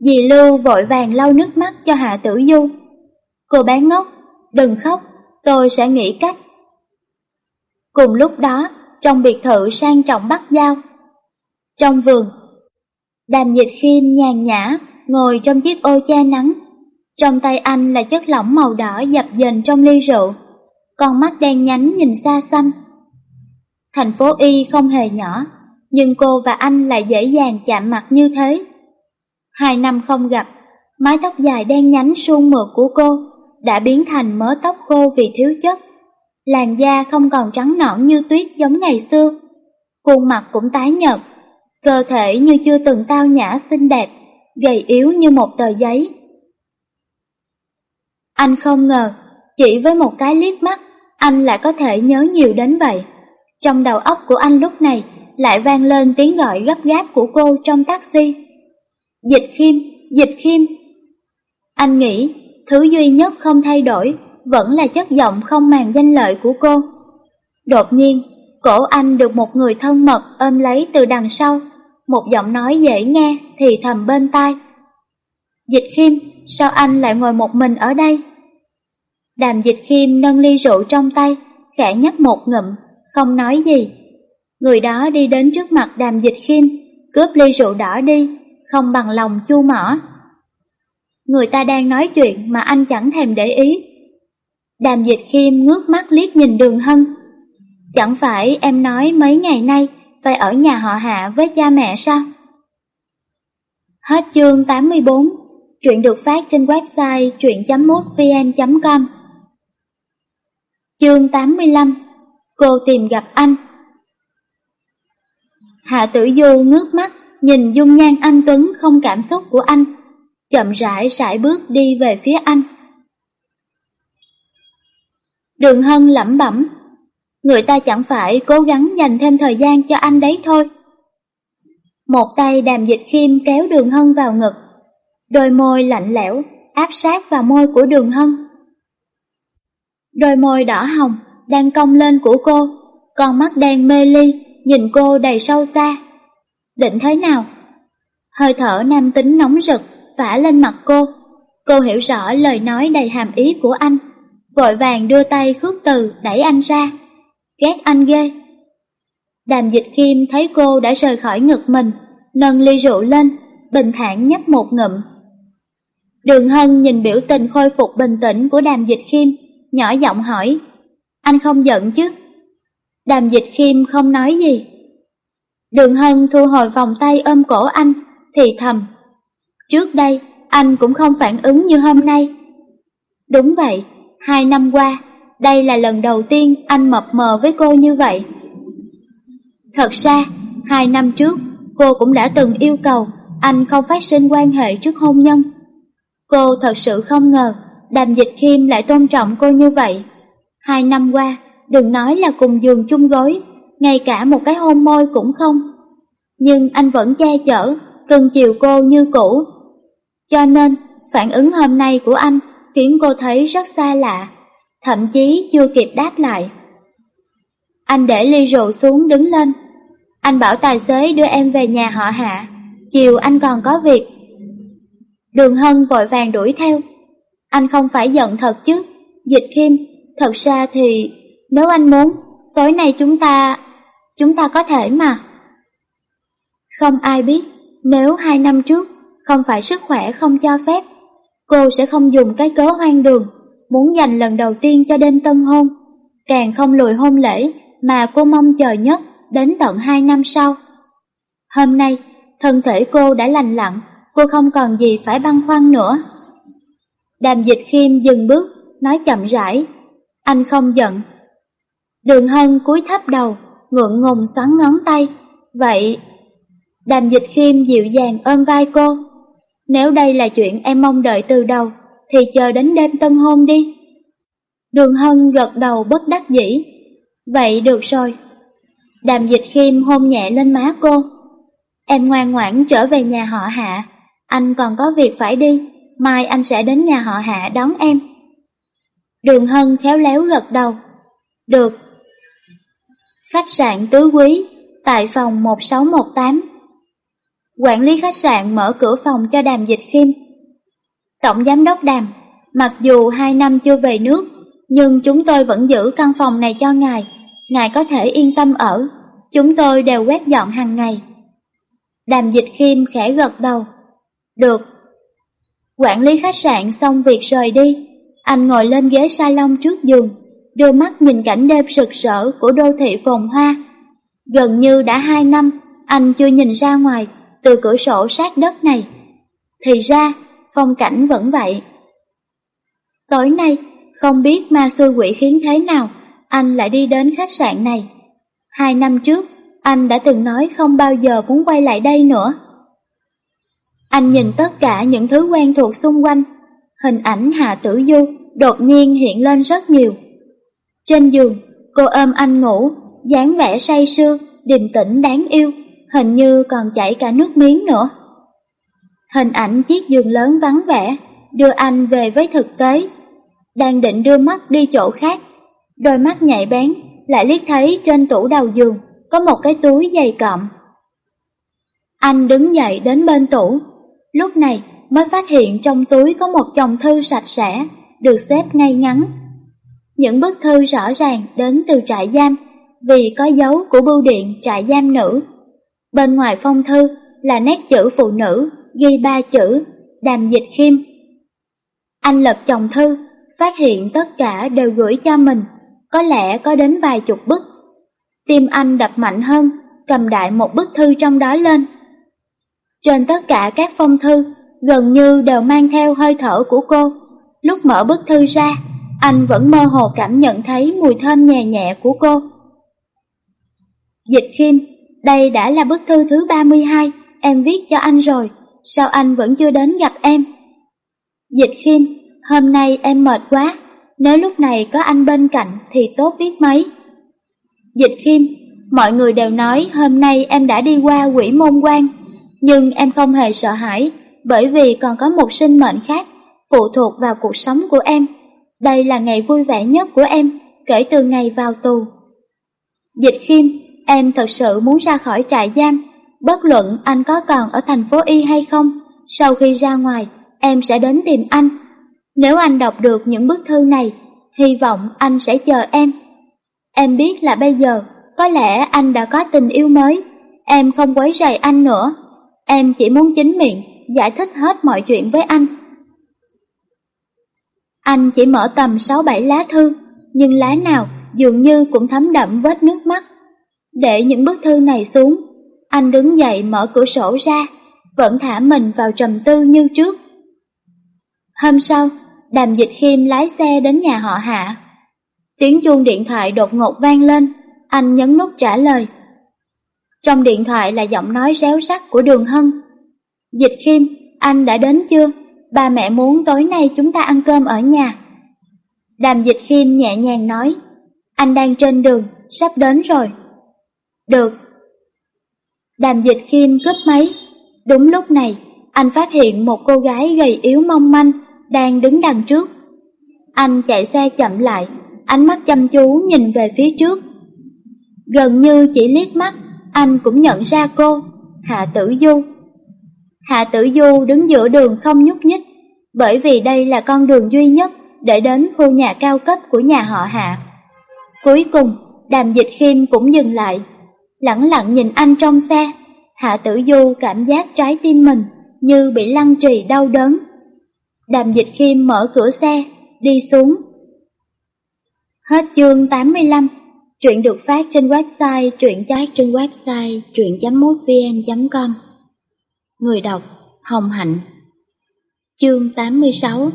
S1: Dì Lưu vội vàng lau nước mắt cho Hạ Tử Du. Cô bán ngốc, đừng khóc, tôi sẽ nghĩ cách. Cùng lúc đó, trong biệt thự sang trọng Bắc Giao. Trong vườn, đàm dịch khiêm nhàn nhã, ngồi trong chiếc ô che nắng. Trong tay anh là chất lỏng màu đỏ dập dềnh trong ly rượu, con mắt đen nhánh nhìn xa xăm. Thành phố Y không hề nhỏ, nhưng cô và anh lại dễ dàng chạm mặt như thế. Hai năm không gặp, mái tóc dài đen nhánh suôn mượt của cô đã biến thành mớ tóc khô vì thiếu chất. Làn da không còn trắng nõn như tuyết giống ngày xưa. Khuôn mặt cũng tái nhợt, cơ thể như chưa từng tao nhã xinh đẹp, gầy yếu như một tờ giấy. Anh không ngờ, chỉ với một cái liếc mắt, anh lại có thể nhớ nhiều đến vậy. Trong đầu óc của anh lúc này lại vang lên tiếng gọi gấp gáp của cô trong taxi. Dịch khiêm, dịch khiêm. Anh nghĩ thứ duy nhất không thay đổi vẫn là chất giọng không màng danh lợi của cô. Đột nhiên, cổ anh được một người thân mật ôm lấy từ đằng sau, một giọng nói dễ nghe thì thầm bên tai. Dịch khiêm, sao anh lại ngồi một mình ở đây? Đàm dịch khiêm nâng ly rượu trong tay, khẽ nhấp một ngụm, không nói gì. Người đó đi đến trước mặt đàm dịch khiêm, cướp ly rượu đỏ đi, không bằng lòng chu mỏ. Người ta đang nói chuyện mà anh chẳng thèm để ý. Đàm dịch khiêm ngước mắt liếc nhìn đường hân. Chẳng phải em nói mấy ngày nay phải ở nhà họ hạ với cha mẹ sao? Hết chương 84, truyện được phát trên website truyện.mútvn.com Chương 85, cô tìm gặp anh Hạ tử du ngước mắt, nhìn dung nhan anh Tuấn không cảm xúc của anh, chậm rãi sải bước đi về phía anh. Đường Hân lẩm bẩm, người ta chẳng phải cố gắng dành thêm thời gian cho anh đấy thôi. Một tay đàm dịch khiêm kéo đường Hân vào ngực, đôi môi lạnh lẽo áp sát vào môi của đường Hân. Đôi môi đỏ hồng đang cong lên của cô, con mắt đen mê ly nhìn cô đầy sâu xa. Định thế nào? Hơi thở nam tính nóng rực phả lên mặt cô. Cô hiểu rõ lời nói đầy hàm ý của anh, vội vàng đưa tay khước từ đẩy anh ra. Ghét anh ghê. Đàm dịch khiêm thấy cô đã rời khỏi ngực mình, nâng ly rượu lên, bình thản nhấp một ngụm. Đường Hân nhìn biểu tình khôi phục bình tĩnh của đàm dịch khiêm, nhỏ giọng hỏi, anh không giận chứ? Đàm dịch khiêm không nói gì. Đường Hân thu hồi vòng tay ôm cổ anh, thì thầm. Trước đây, anh cũng không phản ứng như hôm nay. Đúng vậy, hai năm qua, đây là lần đầu tiên anh mập mờ với cô như vậy. Thật ra, hai năm trước, cô cũng đã từng yêu cầu anh không phát sinh quan hệ trước hôn nhân. Cô thật sự không ngờ Đàm Dịch Khiêm lại tôn trọng cô như vậy. Hai năm qua, đừng nói là cùng giường chung gối, ngay cả một cái hôn môi cũng không. Nhưng anh vẫn che chở, cưng chiều cô như cũ. Cho nên, phản ứng hôm nay của anh khiến cô thấy rất xa lạ, thậm chí chưa kịp đáp lại. Anh để ly rượu xuống đứng lên. Anh bảo tài xế đưa em về nhà họ hạ, chiều anh còn có việc. Đường Hân vội vàng đuổi theo. Anh không phải giận thật chứ, dịch khiêm, thật ra thì nếu anh muốn, tối nay chúng ta, chúng ta có thể mà. Không ai biết, nếu hai năm trước không phải sức khỏe không cho phép, cô sẽ không dùng cái cớ hoang đường, muốn dành lần đầu tiên cho đêm tân hôn, càng không lùi hôn lễ mà cô mong chờ nhất đến tận hai năm sau. Hôm nay, thân thể cô đã lành lặn, cô không còn gì phải băn khoăn nữa. Đàm dịch khiêm dừng bước, nói chậm rãi, anh không giận. Đường hân cúi thấp đầu, ngượng ngùng xoắn ngón tay, vậy... Đàm dịch khiêm dịu dàng ôm vai cô. Nếu đây là chuyện em mong đợi từ đầu, thì chờ đến đêm tân hôn đi. Đường hân gật đầu bất đắc dĩ. Vậy được rồi. Đàm dịch khiêm hôn nhẹ lên má cô. Em ngoan ngoãn trở về nhà họ hạ, anh còn có việc phải đi, mai anh sẽ đến nhà họ hạ đón em. Đường Hân khéo léo gật đầu. Được. Khách sạn Tứ Quý, tại phòng 1618. Quản lý khách sạn mở cửa phòng cho đàm dịch khiêm. Tổng giám đốc đàm, mặc dù hai năm chưa về nước, nhưng chúng tôi vẫn giữ căn phòng này cho ngài. Ngài có thể yên tâm ở, chúng tôi đều quét dọn hàng ngày. Đàm dịch khiêm khẽ gật đầu. Được. Quản lý khách sạn xong việc rời đi, anh ngồi lên ghế salon trước giường, đưa mắt nhìn cảnh đêm sực sỡ của đô thị phồn hoa. Gần như đã hai năm, anh chưa nhìn ra ngoài từ cửa sổ sát đất này. Thì ra, phong cảnh vẫn vậy. Tối nay, không biết ma xui quỷ khiến thế nào, anh lại đi đến khách sạn này. Hai năm trước, anh đã từng nói không bao giờ muốn quay lại đây nữa. Anh nhìn tất cả những thứ quen thuộc xung quanh, hình ảnh Hạ Tử Du đột nhiên hiện lên rất nhiều. Trên giường, cô ôm anh ngủ, dáng vẻ say sưa, điềm tĩnh đáng yêu, hình như còn chảy cả nước miếng nữa. Hình ảnh chiếc giường lớn vắng vẻ, đưa anh về với thực tế. Đang định đưa mắt đi chỗ khác, đôi mắt nhạy bén, lại liếc thấy trên tủ đầu giường có một cái túi dày cộm. Anh đứng dậy đến bên tủ, lúc này mới phát hiện trong túi có một chồng thư sạch sẽ, được xếp ngay ngắn. Những bức thư rõ ràng đến từ trại giam, vì có dấu của bưu điện trại giam nữ. Bên ngoài phong thư là nét chữ phụ nữ, ghi ba chữ, đàm dịch khiêm. Anh lật chồng thư, phát hiện tất cả đều gửi cho mình, có lẽ có đến vài chục bức. Tim anh đập mạnh hơn, cầm đại một bức thư trong đó lên. Trên tất cả các phong thư, gần như đều mang theo hơi thở của cô. Lúc mở bức thư ra, anh vẫn mơ hồ cảm nhận thấy mùi thơm nhẹ nhẹ của cô. Dịch khiêm, đây đã là bức thư thứ 32, em viết cho anh rồi, sao anh vẫn chưa đến gặp em? Dịch khiêm, hôm nay em mệt quá, nếu lúc này có anh bên cạnh thì tốt biết mấy. Dịch khiêm, mọi người đều nói hôm nay em đã đi qua quỷ môn quan, nhưng em không hề sợ hãi, bởi vì còn có một sinh mệnh khác phụ thuộc vào cuộc sống của em. Đây là ngày vui vẻ nhất của em kể từ ngày vào tù. Dịch khiêm, em thật sự muốn ra khỏi trại giam, bất luận anh có còn ở thành phố Y hay không, sau khi ra ngoài, em sẽ đến tìm anh. Nếu anh đọc được những bức thư này, hy vọng anh sẽ chờ em. Em biết là bây giờ, có lẽ anh đã có tình yêu mới, em không quấy rầy anh nữa. Em chỉ muốn chính miệng giải thích hết mọi chuyện với anh. Anh chỉ mở tầm 6-7 lá thư, nhưng lá nào dường như cũng thấm đậm vết nước mắt. Để những bức thư này xuống, anh đứng dậy mở cửa sổ ra, vẫn thả mình vào trầm tư như trước. Hôm sau, Đàm Dịch Khiêm lái xe đến nhà họ Hạ. Tiếng chuông điện thoại đột ngột vang lên, anh nhấn nút trả lời. Trong điện thoại là giọng nói réo rắt của Đường Hân. Dịch Khiêm, anh đã đến chưa? Ba mẹ muốn tối nay chúng ta ăn cơm ở nhà. Đàm Dịch Khiêm nhẹ nhàng nói, anh đang trên đường, sắp đến rồi. Được. Đàm Dịch Khiêm cướp máy. Đúng lúc này, anh phát hiện một cô gái gầy yếu mong manh đang đứng đằng trước. Anh chạy xe chậm lại, ánh mắt chăm chú nhìn về phía trước. Gần như chỉ liếc mắt, anh cũng nhận ra cô, Hạ Tử Du. Hạ Tử Du đứng giữa đường không nhúc nhích, bởi vì đây là con đường duy nhất để đến khu nhà cao cấp của nhà họ Hạ. Cuối cùng, đàm dịch khiêm cũng dừng lại, lẳng lặng nhìn anh trong xe. Hạ Tử Du cảm giác trái tim mình như bị lăng trì đau đớn. Đàm dịch khiêm mở cửa xe, đi xuống. Hết chương 85 Truyện được phát trên website truyện trái trên website truyện.mútvn.com Người đọc Hồng Hạnh Chương 86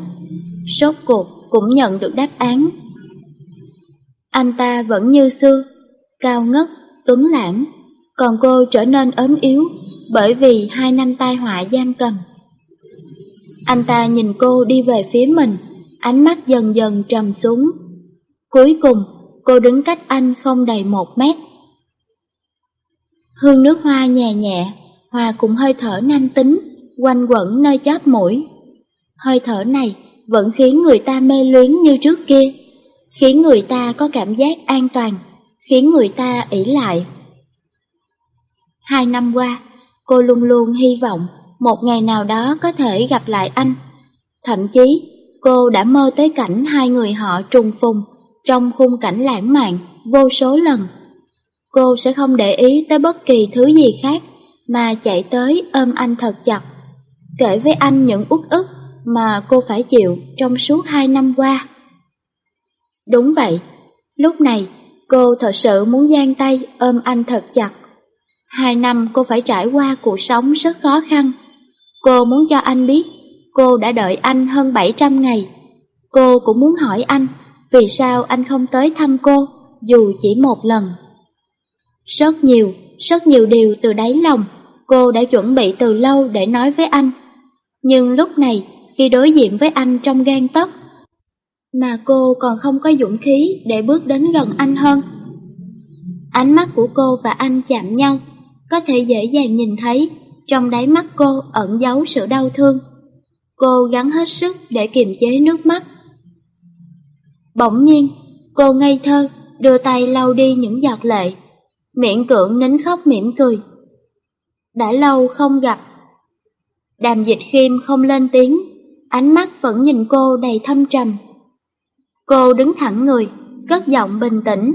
S1: Sốt cuộc cũng nhận được đáp án Anh ta vẫn như xưa Cao ngất, tuấn lãng Còn cô trở nên ốm yếu Bởi vì hai năm tai họa giam cầm Anh ta nhìn cô đi về phía mình Ánh mắt dần dần trầm xuống Cuối cùng cô đứng cách anh không đầy một mét. Hương nước hoa nhẹ nhẹ, hòa cùng hơi thở nam tính, quanh quẩn nơi chóp mũi. Hơi thở này vẫn khiến người ta mê luyến như trước kia, khiến người ta có cảm giác an toàn, khiến người ta ỷ lại. Hai năm qua, cô luôn luôn hy vọng một ngày nào đó có thể gặp lại anh. Thậm chí, cô đã mơ tới cảnh hai người họ trùng phùng trong khung cảnh lãng mạn vô số lần. Cô sẽ không để ý tới bất kỳ thứ gì khác mà chạy tới ôm anh thật chặt, kể với anh những uất ức mà cô phải chịu trong suốt hai năm qua. Đúng vậy, lúc này cô thật sự muốn giang tay ôm anh thật chặt. Hai năm cô phải trải qua cuộc sống rất khó khăn. Cô muốn cho anh biết cô đã đợi anh hơn 700 ngày. Cô cũng muốn hỏi anh vì sao anh không tới thăm cô, dù chỉ một lần? Rất nhiều, rất nhiều điều từ đáy lòng, cô đã chuẩn bị từ lâu để nói với anh. Nhưng lúc này, khi đối diện với anh trong gan tấc, mà cô còn không có dũng khí để bước đến gần anh hơn. Ánh mắt của cô và anh chạm nhau, có thể dễ dàng nhìn thấy trong đáy mắt cô ẩn giấu sự đau thương. Cô gắng hết sức để kiềm chế nước mắt, Bỗng nhiên, cô ngây thơ, đưa tay lau đi những giọt lệ, miệng cưỡng nín khóc mỉm cười. Đã lâu không gặp. Đàm dịch khiêm không lên tiếng, ánh mắt vẫn nhìn cô đầy thâm trầm. Cô đứng thẳng người, cất giọng bình tĩnh.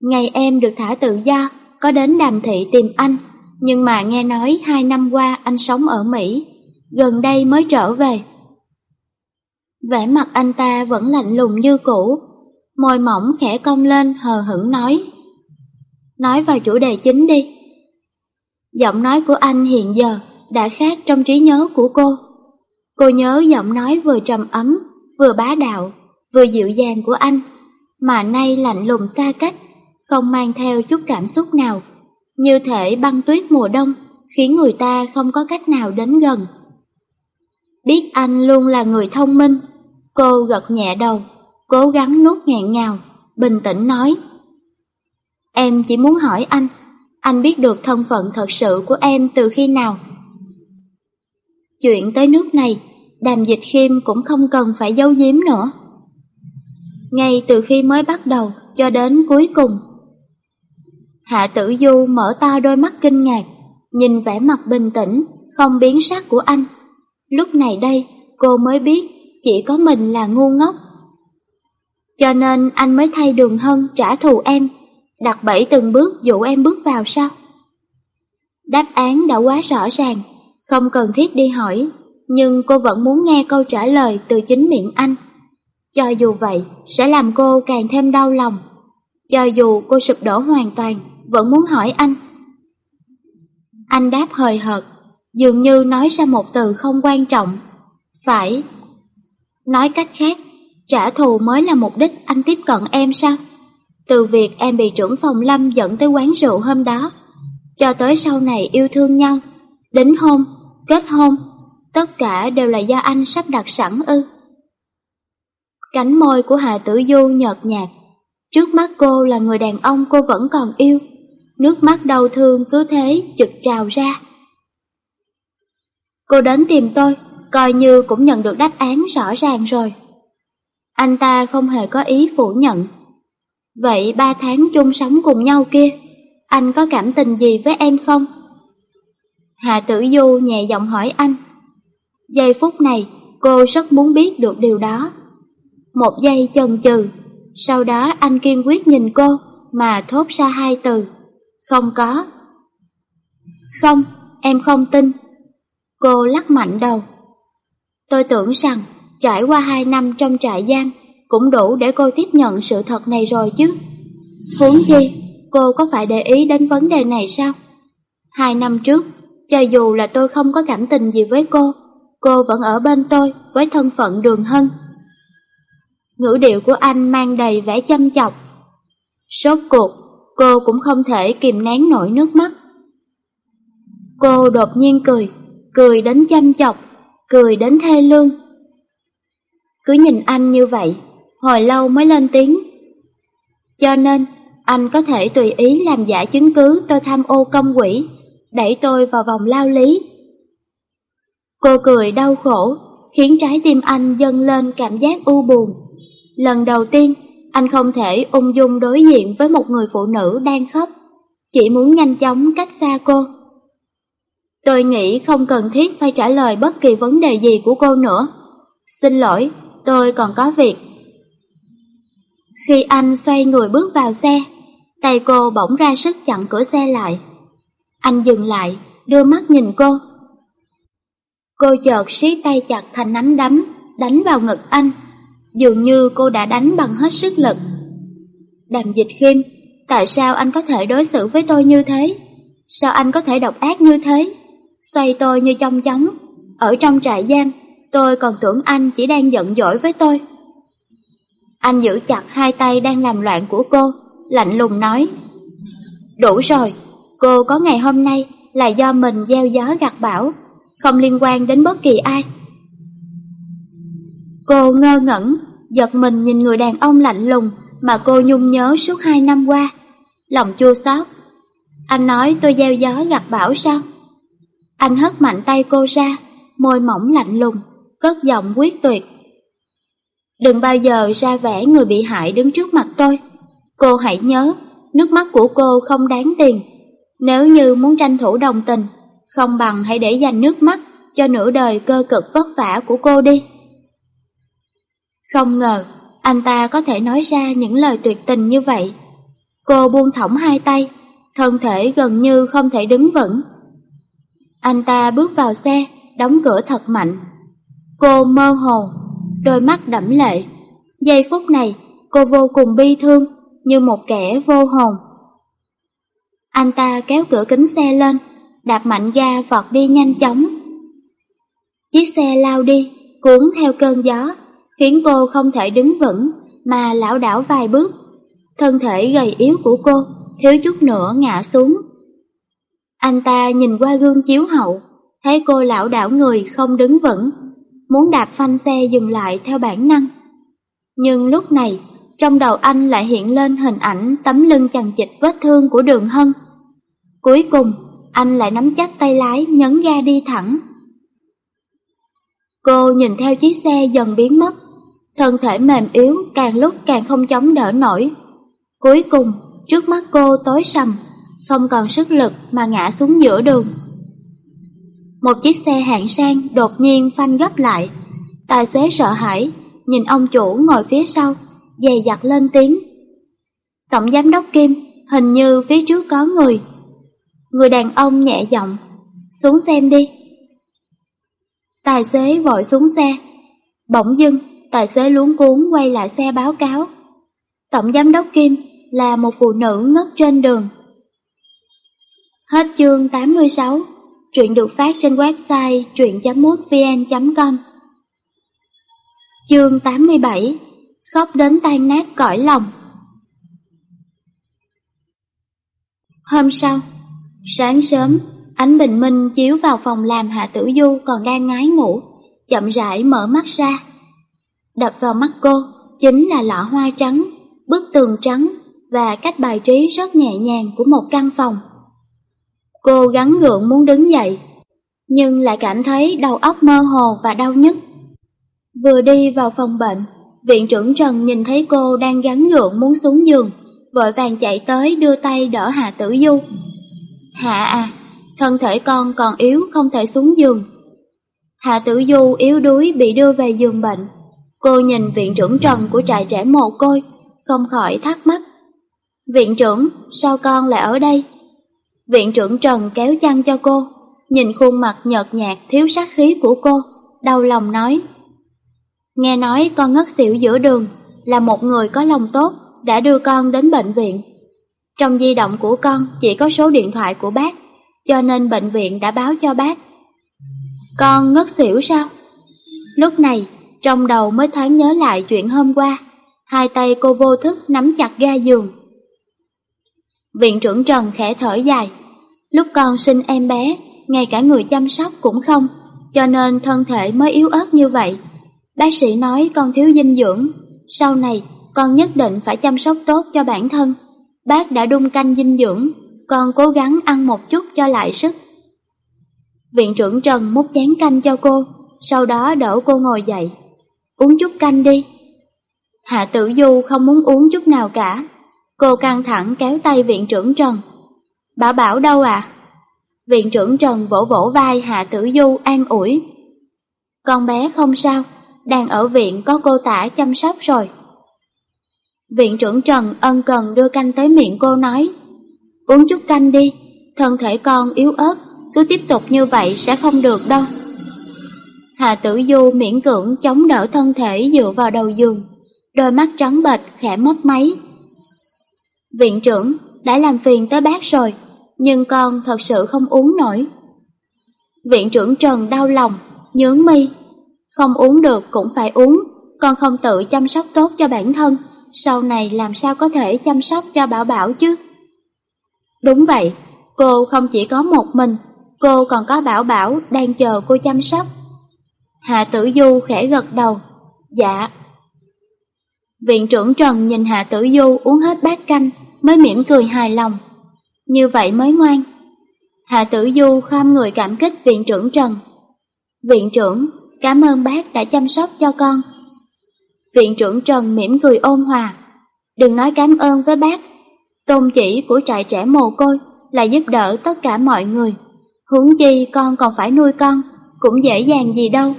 S1: Ngày em được thả tự do, có đến đàm thị tìm anh, nhưng mà nghe nói hai năm qua anh sống ở Mỹ, gần đây mới trở về. Vẻ mặt anh ta vẫn lạnh lùng như cũ, môi mỏng khẽ cong lên hờ hững nói. Nói vào chủ đề chính đi. Giọng nói của anh hiện giờ đã khác trong trí nhớ của cô. Cô nhớ giọng nói vừa trầm ấm, vừa bá đạo, vừa dịu dàng của anh, mà nay lạnh lùng xa cách, không mang theo chút cảm xúc nào, như thể băng tuyết mùa đông, khiến người ta không có cách nào đến gần. Biết anh luôn là người thông minh, Cô gật nhẹ đầu, cố gắng nuốt nghẹn ngào, bình tĩnh nói. Em chỉ muốn hỏi anh, anh biết được thân phận thật sự của em từ khi nào? Chuyện tới nước này, đàm dịch khiêm cũng không cần phải giấu giếm nữa. Ngay từ khi mới bắt đầu cho đến cuối cùng. Hạ tử du mở to đôi mắt kinh ngạc, nhìn vẻ mặt bình tĩnh, không biến sắc của anh. Lúc này đây, cô mới biết chỉ có mình là ngu ngốc. Cho nên anh mới thay đường hân trả thù em, đặt bẫy từng bước dụ em bước vào sao? Đáp án đã quá rõ ràng, không cần thiết đi hỏi, nhưng cô vẫn muốn nghe câu trả lời từ chính miệng anh. Cho dù vậy, sẽ làm cô càng thêm đau lòng. Cho dù cô sụp đổ hoàn toàn, vẫn muốn hỏi anh. Anh đáp hời hợt, dường như nói ra một từ không quan trọng. Phải, Nói cách khác, trả thù mới là mục đích anh tiếp cận em sao? Từ việc em bị trưởng phòng lâm dẫn tới quán rượu hôm đó, cho tới sau này yêu thương nhau, đính hôn, kết hôn, tất cả đều là do anh sắp đặt sẵn ư. Cánh môi của Hà Tử Du nhợt nhạt, trước mắt cô là người đàn ông cô vẫn còn yêu, nước mắt đau thương cứ thế chực trào ra. Cô đến tìm tôi, coi như cũng nhận được đáp án rõ ràng rồi. Anh ta không hề có ý phủ nhận. Vậy ba tháng chung sống cùng nhau kia, anh có cảm tình gì với em không? Hạ Tử Du nhẹ giọng hỏi anh. Giây phút này, cô rất muốn biết được điều đó. Một giây chần chừ, sau đó anh kiên quyết nhìn cô mà thốt ra hai từ. Không có. Không, em không tin. Cô lắc mạnh đầu. Tôi tưởng rằng trải qua hai năm trong trại giam cũng đủ để cô tiếp nhận sự thật này rồi chứ. Huống chi, cô có phải để ý đến vấn đề này sao? Hai năm trước, cho dù là tôi không có cảm tình gì với cô, cô vẫn ở bên tôi với thân phận đường hân. Ngữ điệu của anh mang đầy vẻ châm chọc. Sốt cuộc, cô cũng không thể kìm nén nổi nước mắt. Cô đột nhiên cười, cười đến châm chọc, cười đến thê lương. Cứ nhìn anh như vậy, hồi lâu mới lên tiếng. Cho nên, anh có thể tùy ý làm giả chứng cứ tôi tham ô công quỹ, đẩy tôi vào vòng lao lý. Cô cười đau khổ, khiến trái tim anh dâng lên cảm giác u buồn. Lần đầu tiên, anh không thể ung dung đối diện với một người phụ nữ đang khóc, chỉ muốn nhanh chóng cách xa cô. Tôi nghĩ không cần thiết phải trả lời bất kỳ vấn đề gì của cô nữa. Xin lỗi, tôi còn có việc. Khi anh xoay người bước vào xe, tay cô bỗng ra sức chặn cửa xe lại. Anh dừng lại, đưa mắt nhìn cô. Cô chợt siết tay chặt thành nắm đấm, đánh vào ngực anh. Dường như cô đã đánh bằng hết sức lực. Đàm dịch khiêm, tại sao anh có thể đối xử với tôi như thế? Sao anh có thể độc ác như thế? Xoay tôi như trong chóng. Ở trong trại giam, tôi còn tưởng anh chỉ đang giận dỗi với tôi. Anh giữ chặt hai tay đang làm loạn của cô, lạnh lùng nói. Đủ rồi, cô có ngày hôm nay là do mình gieo gió gặt bão, không liên quan đến bất kỳ ai. Cô ngơ ngẩn, giật mình nhìn người đàn ông lạnh lùng mà cô nhung nhớ suốt hai năm qua. Lòng chua xót. Anh nói tôi gieo gió gặt bão sao? Anh hất mạnh tay cô ra, môi mỏng lạnh lùng, cất giọng quyết tuyệt. Đừng bao giờ ra vẻ người bị hại đứng trước mặt tôi. Cô hãy nhớ, nước mắt của cô không đáng tiền. Nếu như muốn tranh thủ đồng tình, không bằng hãy để dành nước mắt cho nửa đời cơ cực vất vả của cô đi. Không ngờ, anh ta có thể nói ra những lời tuyệt tình như vậy. Cô buông thõng hai tay, thân thể gần như không thể đứng vững. Anh ta bước vào xe, đóng cửa thật mạnh. Cô mơ hồ, đôi mắt đẫm lệ. Giây phút này, cô vô cùng bi thương, như một kẻ vô hồn. Anh ta kéo cửa kính xe lên, đạp mạnh ga vọt đi nhanh chóng. Chiếc xe lao đi, cuốn theo cơn gió, khiến cô không thể đứng vững mà lão đảo vài bước. Thân thể gầy yếu của cô thiếu chút nữa ngã xuống. Anh ta nhìn qua gương chiếu hậu, thấy cô lão đảo người không đứng vững, muốn đạp phanh xe dừng lại theo bản năng. Nhưng lúc này, trong đầu anh lại hiện lên hình ảnh tấm lưng chằng chịt vết thương của đường hân. Cuối cùng, anh lại nắm chắc tay lái nhấn ga đi thẳng. Cô nhìn theo chiếc xe dần biến mất, thân thể mềm yếu càng lúc càng không chống đỡ nổi. Cuối cùng, trước mắt cô tối sầm, không còn sức lực mà ngã xuống giữa đường. Một chiếc xe hạng sang đột nhiên phanh gấp lại. Tài xế sợ hãi, nhìn ông chủ ngồi phía sau, dày dặt lên tiếng. Tổng giám đốc Kim, hình như phía trước có người. Người đàn ông nhẹ giọng, xuống xem đi. Tài xế vội xuống xe. Bỗng dưng, tài xế luống cuốn quay lại xe báo cáo. Tổng giám đốc Kim là một phụ nữ ngất trên đường. Hết chương 86, truyện được phát trên website truyện.mútvn.com Chương 87 Khóc đến tan nát cõi lòng Hôm sau, sáng sớm, ánh bình minh chiếu vào phòng làm Hạ Tử Du còn đang ngái ngủ, chậm rãi mở mắt ra. Đập vào mắt cô chính là lọ hoa trắng, bức tường trắng và cách bài trí rất nhẹ nhàng của một căn phòng. Cô gắn gượng muốn đứng dậy, nhưng lại cảm thấy đầu óc mơ hồ và đau nhức. Vừa đi vào phòng bệnh, viện trưởng Trần nhìn thấy cô đang gắn gượng muốn xuống giường, vội vàng chạy tới đưa tay đỡ Hạ Tử Du. Hạ à, thân thể con còn yếu không thể xuống giường. Hạ Tử Du yếu đuối bị đưa về giường bệnh. Cô nhìn viện trưởng Trần của trại trẻ mồ côi, không khỏi thắc mắc. Viện trưởng, sao con lại ở đây? Viện trưởng Trần kéo chăn cho cô, nhìn khuôn mặt nhợt nhạt thiếu sát khí của cô, đau lòng nói. Nghe nói con ngất xỉu giữa đường, là một người có lòng tốt, đã đưa con đến bệnh viện. Trong di động của con chỉ có số điện thoại của bác, cho nên bệnh viện đã báo cho bác. Con ngất xỉu sao? Lúc này, trong đầu mới thoáng nhớ lại chuyện hôm qua, hai tay cô vô thức nắm chặt ga giường. Viện trưởng Trần khẽ thở dài, lúc con sinh em bé, ngay cả người chăm sóc cũng không, cho nên thân thể mới yếu ớt như vậy. Bác sĩ nói con thiếu dinh dưỡng, sau này con nhất định phải chăm sóc tốt cho bản thân. Bác đã đun canh dinh dưỡng, con cố gắng ăn một chút cho lại sức. Viện trưởng Trần múc chén canh cho cô, sau đó đỡ cô ngồi dậy. Uống chút canh đi. Hạ tử du không muốn uống chút nào cả. Cô căng thẳng kéo tay viện trưởng Trần. Bảo bảo đâu à? Viện trưởng Trần vỗ vỗ vai Hạ tử du an ủi. Con bé không sao, đang ở viện có cô tả chăm sóc rồi. Viện trưởng Trần ân cần đưa canh tới miệng cô nói, uống chút canh đi, thân thể con yếu ớt, cứ tiếp tục như vậy sẽ không được đâu. Hà Tử Du miễn cưỡng chống đỡ thân thể dựa vào đầu giường, đôi mắt trắng bệch khẽ mất máy. Viện trưởng đã làm phiền tới bác rồi, nhưng con thật sự không uống nổi. Viện trưởng Trần đau lòng, nhướng mi, không uống được cũng phải uống, con không tự chăm sóc tốt cho bản thân, sau này làm sao có thể chăm sóc cho Bảo Bảo chứ? Đúng vậy, cô không chỉ có một mình, cô còn có Bảo Bảo đang chờ cô chăm sóc. Hạ Tử Du khẽ gật đầu, dạ. Viện trưởng Trần nhìn Hạ Tử Du uống hết bát canh, mới mỉm cười hài lòng. Như vậy mới ngoan. Hạ Tử Du khom người cảm kích viện trưởng Trần. Viện trưởng, cảm ơn bác đã chăm sóc cho con. Viện trưởng Trần mỉm cười ôn hòa. Đừng nói cảm ơn với bác. Tôn chỉ của trại trẻ mồ côi là giúp đỡ tất cả mọi người. Huống chi con còn phải nuôi con, cũng dễ dàng gì đâu.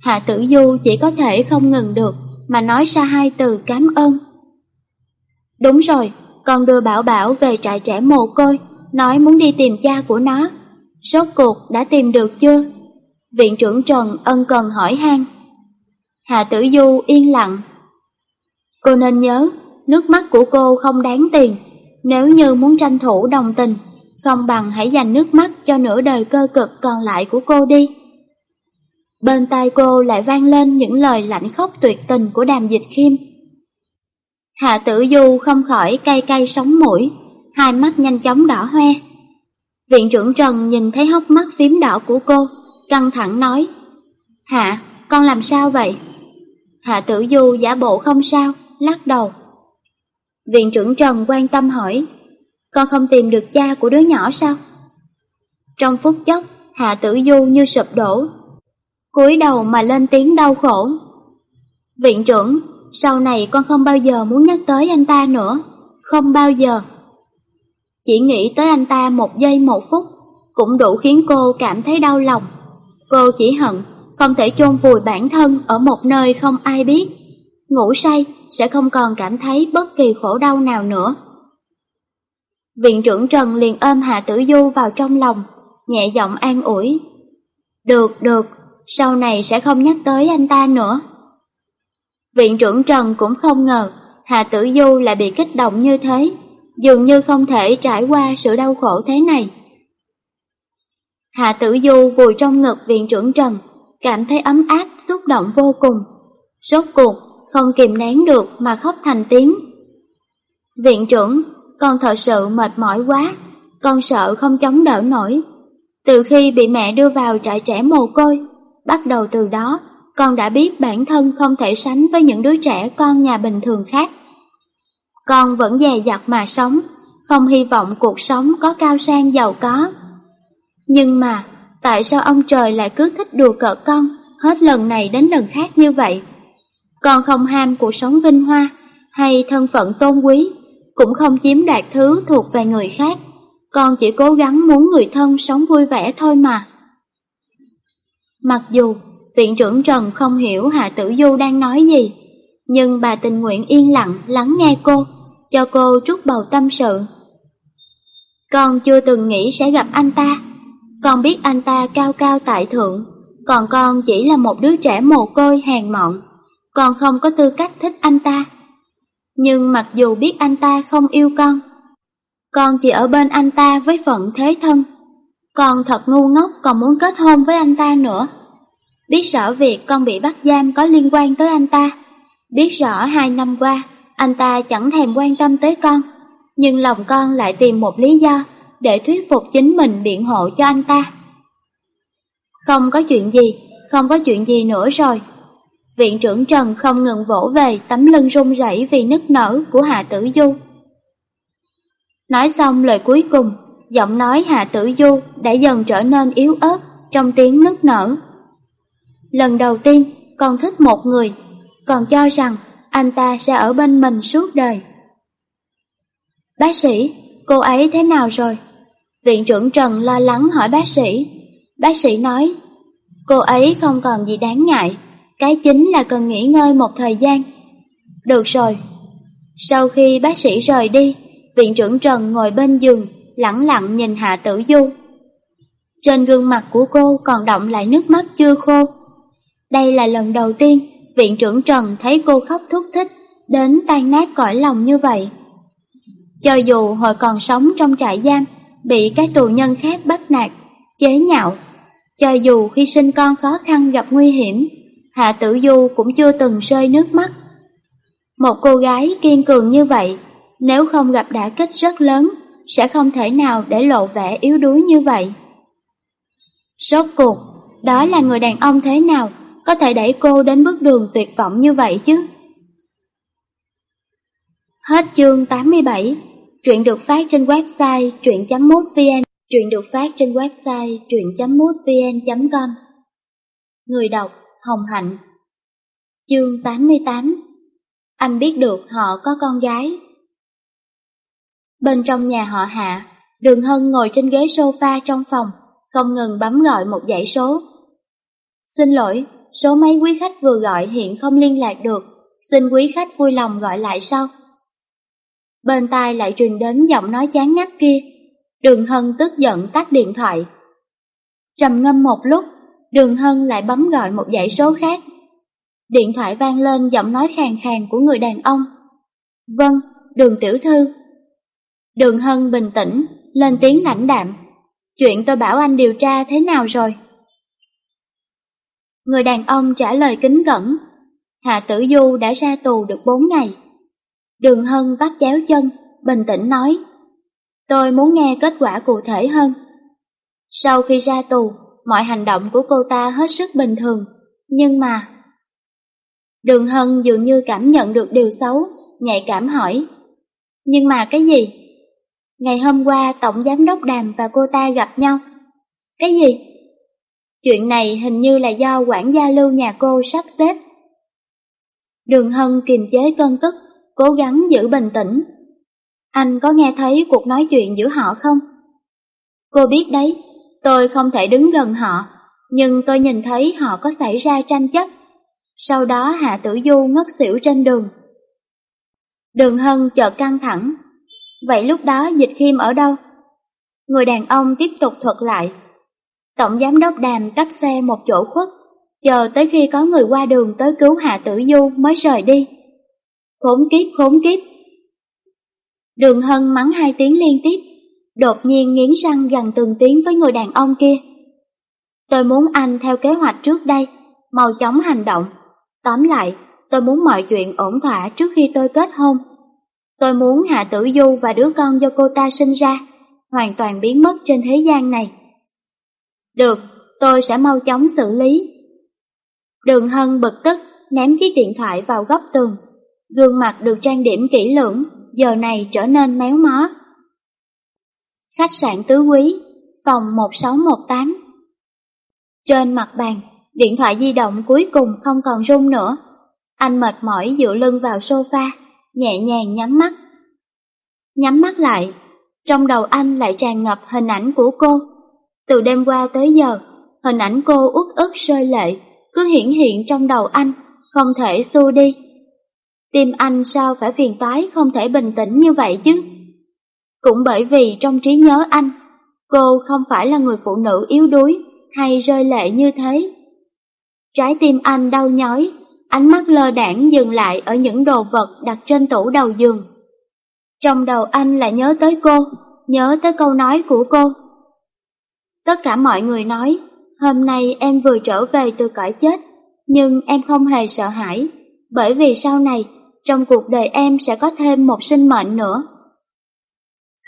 S1: Hạ tử du chỉ có thể không ngừng được mà nói ra hai từ cảm ơn. Đúng rồi, con đưa Bảo Bảo về trại trẻ mồ côi, nói muốn đi tìm cha của nó. Rốt cuộc đã tìm được chưa? Viện trưởng Trần ân cần hỏi han. Hạ Tử Du yên lặng. Cô nên nhớ, nước mắt của cô không đáng tiền. Nếu như muốn tranh thủ đồng tình, không bằng hãy dành nước mắt cho nửa đời cơ cực còn lại của cô đi. Bên tai cô lại vang lên những lời lạnh khóc tuyệt tình của đàm dịch khiêm. Hạ tử du không khỏi cay cay sống mũi, hai mắt nhanh chóng đỏ hoe. Viện trưởng Trần nhìn thấy hốc mắt phím đỏ của cô, căng thẳng nói, Hạ, con làm sao vậy? Hạ tử du giả bộ không sao, lắc đầu. Viện trưởng Trần quan tâm hỏi, con không tìm được cha của đứa nhỏ sao? Trong phút chốc, Hạ tử du như sụp đổ, cúi đầu mà lên tiếng đau khổ. Viện trưởng, sau này con không bao giờ muốn nhắc tới anh ta nữa, không bao giờ. Chỉ nghĩ tới anh ta một giây một phút, cũng đủ khiến cô cảm thấy đau lòng. Cô chỉ hận không thể chôn vùi bản thân ở một nơi không ai biết. Ngủ say sẽ không còn cảm thấy bất kỳ khổ đau nào nữa. Viện trưởng Trần liền ôm Hạ Tử Du vào trong lòng, nhẹ giọng an ủi. Được, được, sau này sẽ không nhắc tới anh ta nữa. Viện trưởng Trần cũng không ngờ Hạ Tử Du lại bị kích động như thế, dường như không thể trải qua sự đau khổ thế này. Hạ Tử Du vùi trong ngực viện trưởng Trần, cảm thấy ấm áp, xúc động vô cùng. Rốt cuộc, không kìm nén được mà khóc thành tiếng. Viện trưởng, con thật sự mệt mỏi quá, con sợ không chống đỡ nổi. Từ khi bị mẹ đưa vào trại trẻ mồ côi, bắt đầu từ đó, con đã biết bản thân không thể sánh với những đứa trẻ con nhà bình thường khác. Con vẫn dè dặt mà sống, không hy vọng cuộc sống có cao sang giàu có. Nhưng mà, tại sao ông trời lại cứ thích đùa cợt con, hết lần này đến lần khác như vậy? Con không ham cuộc sống vinh hoa, hay thân phận tôn quý, cũng không chiếm đoạt thứ thuộc về người khác. Con chỉ cố gắng muốn người thân sống vui vẻ thôi mà. Mặc dù viện trưởng Trần không hiểu Hạ Tử Du đang nói gì, nhưng bà tình nguyện yên lặng lắng nghe cô, cho cô trút bầu tâm sự. Con chưa từng nghĩ sẽ gặp anh ta, con biết anh ta cao cao tại thượng, còn con chỉ là một đứa trẻ mồ côi hèn mọn, con không có tư cách thích anh ta. Nhưng mặc dù biết anh ta không yêu con, con chỉ ở bên anh ta với phận thế thân. Con thật ngu ngốc còn muốn kết hôn với anh ta nữa. Biết rõ việc con bị bắt giam có liên quan tới anh ta. Biết rõ hai năm qua, anh ta chẳng thèm quan tâm tới con. Nhưng lòng con lại tìm một lý do để thuyết phục chính mình biện hộ cho anh ta. Không có chuyện gì, không có chuyện gì nữa rồi. Viện trưởng Trần không ngừng vỗ về tấm lưng run rẩy vì nức nở của Hạ Tử Du. Nói xong lời cuối cùng, giọng nói Hạ Tử Du đã dần trở nên yếu ớt trong tiếng nức nở. Lần đầu tiên, con thích một người, còn cho rằng anh ta sẽ ở bên mình suốt đời. Bác sĩ, cô ấy thế nào rồi? Viện trưởng Trần lo lắng hỏi bác sĩ. Bác sĩ nói, cô ấy không còn gì đáng ngại, cái chính là cần nghỉ ngơi một thời gian. Được rồi. Sau khi bác sĩ rời đi, viện trưởng Trần ngồi bên giường, lặng lặng nhìn Hạ Tử Du. Trên gương mặt của cô còn động lại nước mắt chưa khô. Đây là lần đầu tiên viện trưởng Trần thấy cô khóc thúc thích, đến tan nát cõi lòng như vậy. Cho dù hồi còn sống trong trại giam, bị các tù nhân khác bắt nạt, chế nhạo, cho dù khi sinh con khó khăn gặp nguy hiểm, Hạ Tử Du cũng chưa từng rơi nước mắt. Một cô gái kiên cường như vậy, nếu không gặp đả kích rất lớn, sẽ không thể nào để lộ vẻ yếu đuối như vậy. Rốt cuộc, đó là người đàn ông thế nào có thể đẩy cô đến bước đường tuyệt vọng như vậy chứ? Hết chương 87, truyện được phát trên website truyện.mútvn, truyện được phát trên website truyện.mútvn.com. Người đọc Hồng Hạnh Chương 88 Anh biết được họ có con gái Bên trong nhà họ Hạ, Đường Hân ngồi trên ghế sofa trong phòng, không ngừng bấm gọi một dãy số. Xin lỗi, số máy quý khách vừa gọi hiện không liên lạc được, xin quý khách vui lòng gọi lại sau. Bên tai lại truyền đến giọng nói chán ngắt kia, Đường Hân tức giận tắt điện thoại. Trầm ngâm một lúc, Đường Hân lại bấm gọi một dãy số khác. Điện thoại vang lên giọng nói khàn khàn của người đàn ông. Vâng, đường tiểu thư. Đường Hân bình tĩnh, lên tiếng lãnh đạm. Chuyện tôi bảo anh điều tra thế nào rồi? Người đàn ông trả lời kính cẩn. Hạ Tử Du đã ra tù được 4 ngày. Đường Hân vắt chéo chân, bình tĩnh nói. Tôi muốn nghe kết quả cụ thể hơn. Sau khi ra tù, mọi hành động của cô ta hết sức bình thường, nhưng mà... Đường Hân dường như cảm nhận được điều xấu, nhạy cảm hỏi. Nhưng mà cái gì? Ngày hôm qua Tổng Giám đốc Đàm và cô ta gặp nhau. Cái gì? Chuyện này hình như là do quản gia lưu nhà cô sắp xếp. Đường Hân kiềm chế cơn tức, cố gắng giữ bình tĩnh. Anh có nghe thấy cuộc nói chuyện giữa họ không? Cô biết đấy, tôi không thể đứng gần họ, nhưng tôi nhìn thấy họ có xảy ra tranh chấp. Sau đó Hạ Tử Du ngất xỉu trên đường. Đường Hân chợt căng thẳng. Vậy lúc đó dịch khiêm ở đâu? Người đàn ông tiếp tục thuật lại. Tổng giám đốc đàm tắp xe một chỗ khuất, chờ tới khi có người qua đường tới cứu Hạ Tử Du mới rời đi. Khốn kiếp, khốn kiếp. Đường Hân mắng hai tiếng liên tiếp, đột nhiên nghiến răng gần từng tiếng với người đàn ông kia. Tôi muốn anh theo kế hoạch trước đây, mau chóng hành động. Tóm lại, tôi muốn mọi chuyện ổn thỏa trước khi tôi kết hôn. Tôi muốn Hạ Tử Du và đứa con do cô ta sinh ra, hoàn toàn biến mất trên thế gian này. Được, tôi sẽ mau chóng xử lý. Đường Hân bực tức, ném chiếc điện thoại vào góc tường. Gương mặt được trang điểm kỹ lưỡng, giờ này trở nên méo mó. Khách sạn Tứ Quý, phòng 1618 Trên mặt bàn, điện thoại di động cuối cùng không còn rung nữa. Anh mệt mỏi dựa lưng vào sofa, nhẹ nhàng nhắm mắt. Nhắm mắt lại, trong đầu anh lại tràn ngập hình ảnh của cô. Từ đêm qua tới giờ, hình ảnh cô uất ức rơi lệ, cứ hiển hiện trong đầu anh, không thể xua đi. Tim anh sao phải phiền toái không thể bình tĩnh như vậy chứ? Cũng bởi vì trong trí nhớ anh, cô không phải là người phụ nữ yếu đuối hay rơi lệ như thế. Trái tim anh đau nhói, ánh mắt lơ đảng dừng lại ở những đồ vật đặt trên tủ đầu giường. Trong đầu anh lại nhớ tới cô, nhớ tới câu nói của cô. Tất cả mọi người nói, hôm nay em vừa trở về từ cõi chết, nhưng em không hề sợ hãi, bởi vì sau này, trong cuộc đời em sẽ có thêm một sinh mệnh nữa.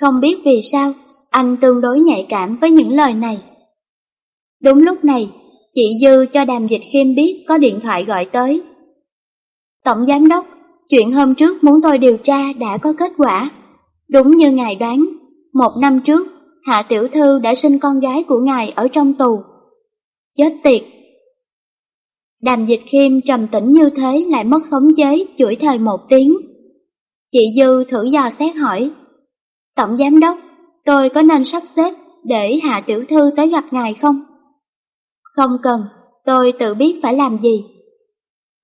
S1: Không biết vì sao, anh tương đối nhạy cảm với những lời này. Đúng lúc này, chị Dư cho Đàm Dịch Khiêm biết có điện thoại gọi tới. Tổng Giám Đốc, chuyện hôm trước muốn tôi điều tra đã có kết quả. Đúng như ngài đoán, một năm trước, Hạ Tiểu Thư đã sinh con gái của ngài ở trong tù. Chết tiệt! Đàm Dịch Khiêm trầm tĩnh như thế lại mất khống chế, chửi thời một tiếng. Chị Dư thử dò xét hỏi. Tổng Giám Đốc, tôi có nên sắp xếp để Hạ Tiểu Thư tới gặp ngài không? Không cần, tôi tự biết phải làm gì.